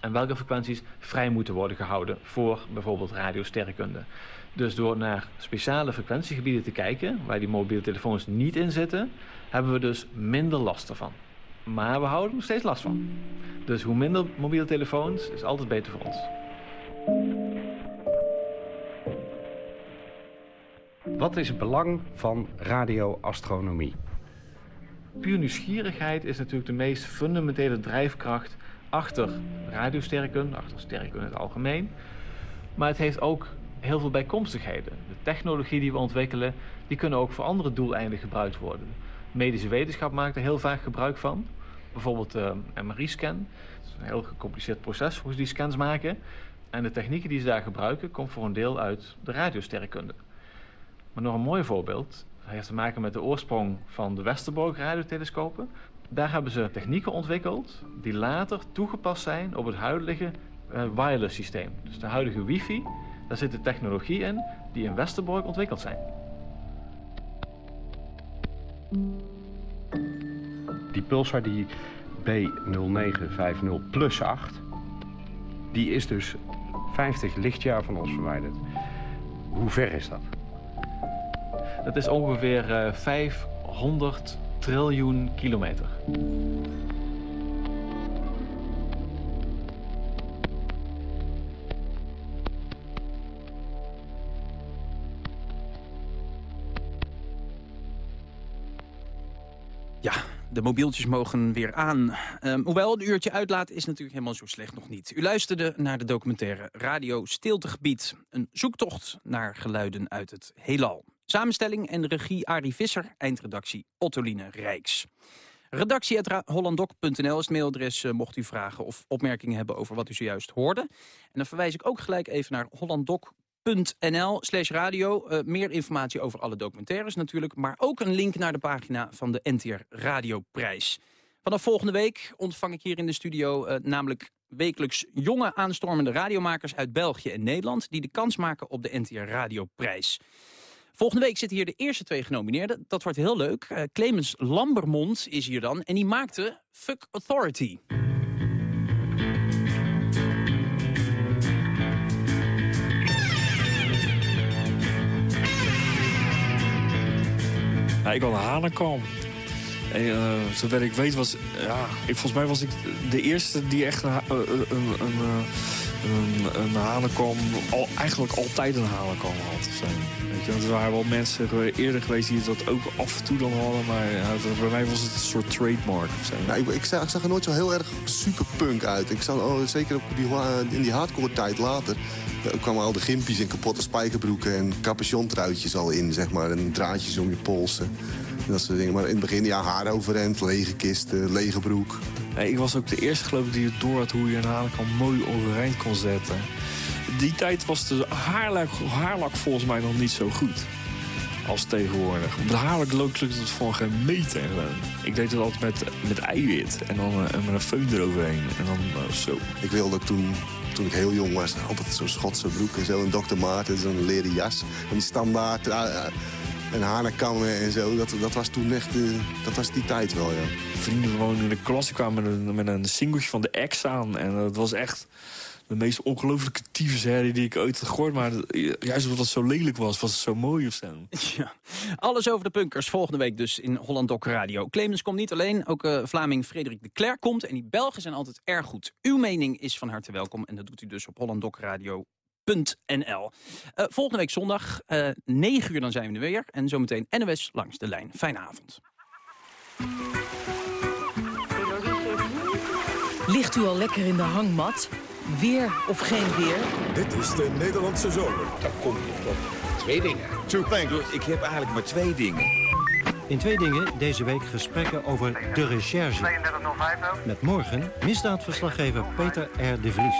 en welke frequenties vrij moeten worden gehouden voor bijvoorbeeld radiosterrenkunde. Dus door naar speciale frequentiegebieden te kijken, waar die mobiele telefoons niet in zitten, hebben we dus minder last ervan. Maar we houden er nog steeds last van. Dus hoe minder mobiele telefoons is altijd beter voor ons. Wat is het belang van radioastronomie? Puur nieuwsgierigheid is natuurlijk de meest fundamentele drijfkracht achter radiosterrenkunde, achter sterrenkunde in het algemeen. Maar het heeft ook heel veel bijkomstigheden. De technologie die we ontwikkelen, die kunnen ook voor andere doeleinden gebruikt worden. Medische wetenschap maakt er heel vaak gebruik van. Bijvoorbeeld de uh, MRI-scan. Het is een heel gecompliceerd proces voor die scans maken. En de technieken die ze daar gebruiken, komt voor een deel uit de radiosterrenkunde. Maar nog een mooi voorbeeld, dat heeft te maken met de oorsprong van de Westerbork radiotelescopen. Daar hebben ze technieken ontwikkeld die later toegepast zijn op het huidige uh, wireless systeem. Dus de huidige wifi, daar zit de technologie in die in Westerbork ontwikkeld zijn. Die pulsar die B0950 plus 8, die is dus 50 lichtjaar van ons verwijderd. Hoe ver is dat? Dat is ongeveer uh, 500 triljoen kilometer. De mobieltjes mogen weer aan. Um, hoewel een uurtje uitlaat is natuurlijk helemaal zo slecht nog niet. U luisterde naar de documentaire Radio Stiltegebied. Een zoektocht naar geluiden uit het heelal. Samenstelling en regie Arie Visser, eindredactie Ottoline Rijks. Redactie.hollanddoc.nl is het mailadres uh, mocht u vragen of opmerkingen hebben over wat u zojuist hoorde. En dan verwijs ik ook gelijk even naar hollanddoc.nl slash radio. Uh, meer informatie over alle documentaires natuurlijk, maar ook een link naar de pagina van de NTR Radioprijs. Vanaf volgende week ontvang ik hier in de studio uh, namelijk wekelijks jonge aanstormende radiomakers uit België en Nederland... die de kans maken op de NTR Radioprijs. Volgende week zitten hier de eerste twee genomineerden. Dat wordt heel leuk. Uh, Clemens Lambermond is hier dan. En die maakte Fuck Authority. Ja, ik wil naar Hanekom. En, uh, zover ik weet was... Ja, ik, volgens mij was ik de eerste die echt een, een, een, een, een, Hanekom... Al, eigenlijk altijd een Hanekom had. Of er waren wel mensen eerder geweest die dat ook af en toe dan hadden. Maar ja, bij mij was het een soort trademark of zo. Ja, ik, ik, zag, ik, zag, er nooit zo heel erg superpunk uit. Ik zag, oh, zeker op die, in die hardcore tijd later... Er kwamen al de gimpies en kapotte spijkerbroeken en capuchontruitjes al in, zeg maar. En draadjes om je polsen. En dat soort dingen. Maar in het begin, ja, haar overhemd, lege kisten, lege broek. Ik was ook de eerste, geloof ik, die het door had hoe je een haarlak mooi overeind kon zetten. Die tijd was de haarlak, haarlak volgens mij nog niet zo goed als tegenwoordig. Op de haarlak lukte het voor geen meter. Ik deed het altijd met, met eiwit en dan uh, met een föhn eroverheen. En dan uh, zo. Ik wilde ook toen, toen ik heel jong was, altijd zo'n Schotse broek en zo. Een Dr. Maarten, zo'n leren jas. En die standaard... En hanekammen en zo. Dat, dat was toen echt, uh, dat was die tijd wel, ja. Vrienden gewoon in de klas kwamen met een, met een singeltje van de X aan. En dat was echt de meest ongelooflijke tyfusherrie die ik ooit had gehoord. Maar juist omdat het zo lelijk was, was het zo mooi of zo. Ja. Alles over de punkers volgende week dus in Holland Doc Radio. Clemens komt niet alleen, ook uh, Vlaming Frederik de Klerk komt. En die Belgen zijn altijd erg goed. Uw mening is van harte welkom en dat doet u dus op Holland Doc Radio NL. Uh, volgende week zondag, uh, 9 uur dan zijn we er weer. En zometeen NOS langs de lijn. Fijne avond. Ligt u al lekker in de hangmat? Weer of geen weer? Dit is de Nederlandse zomer. Dan kom je tot twee dingen. Two things. Ik heb eigenlijk maar twee dingen. In twee dingen deze week gesprekken over de recherche. Met morgen misdaadverslaggever Peter R. de Vries.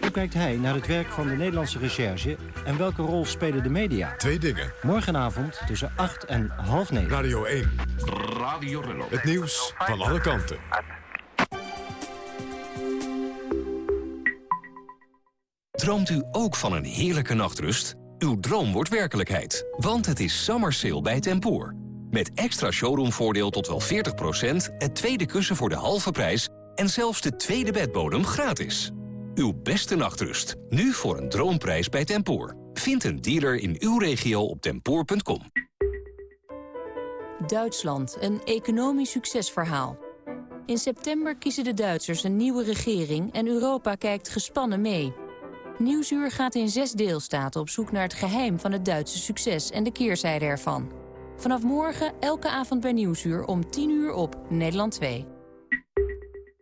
Hoe kijkt hij naar het werk van de Nederlandse recherche en welke rol spelen de media? Twee dingen. Morgenavond tussen 8 en half 9. Radio 1. Radio Rello. Het nieuws van alle kanten. Droomt u ook van een heerlijke nachtrust? Uw droom wordt werkelijkheid, want het is summer sale bij Tempoor. Met extra showroomvoordeel tot wel 40%, het tweede kussen voor de halve prijs... en zelfs de tweede bedbodem gratis. Uw beste nachtrust. Nu voor een droomprijs bij Tempoor. Vind een dealer in uw regio op tempoor.com. Duitsland, een economisch succesverhaal. In september kiezen de Duitsers een nieuwe regering... en Europa kijkt gespannen mee. Nieuwsuur gaat in zes deelstaten op zoek naar het geheim van het Duitse succes... en de keerzijde ervan. Vanaf morgen elke avond bij Nieuwsuur om 10 uur op Nederland 2.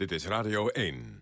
Dit is Radio 1.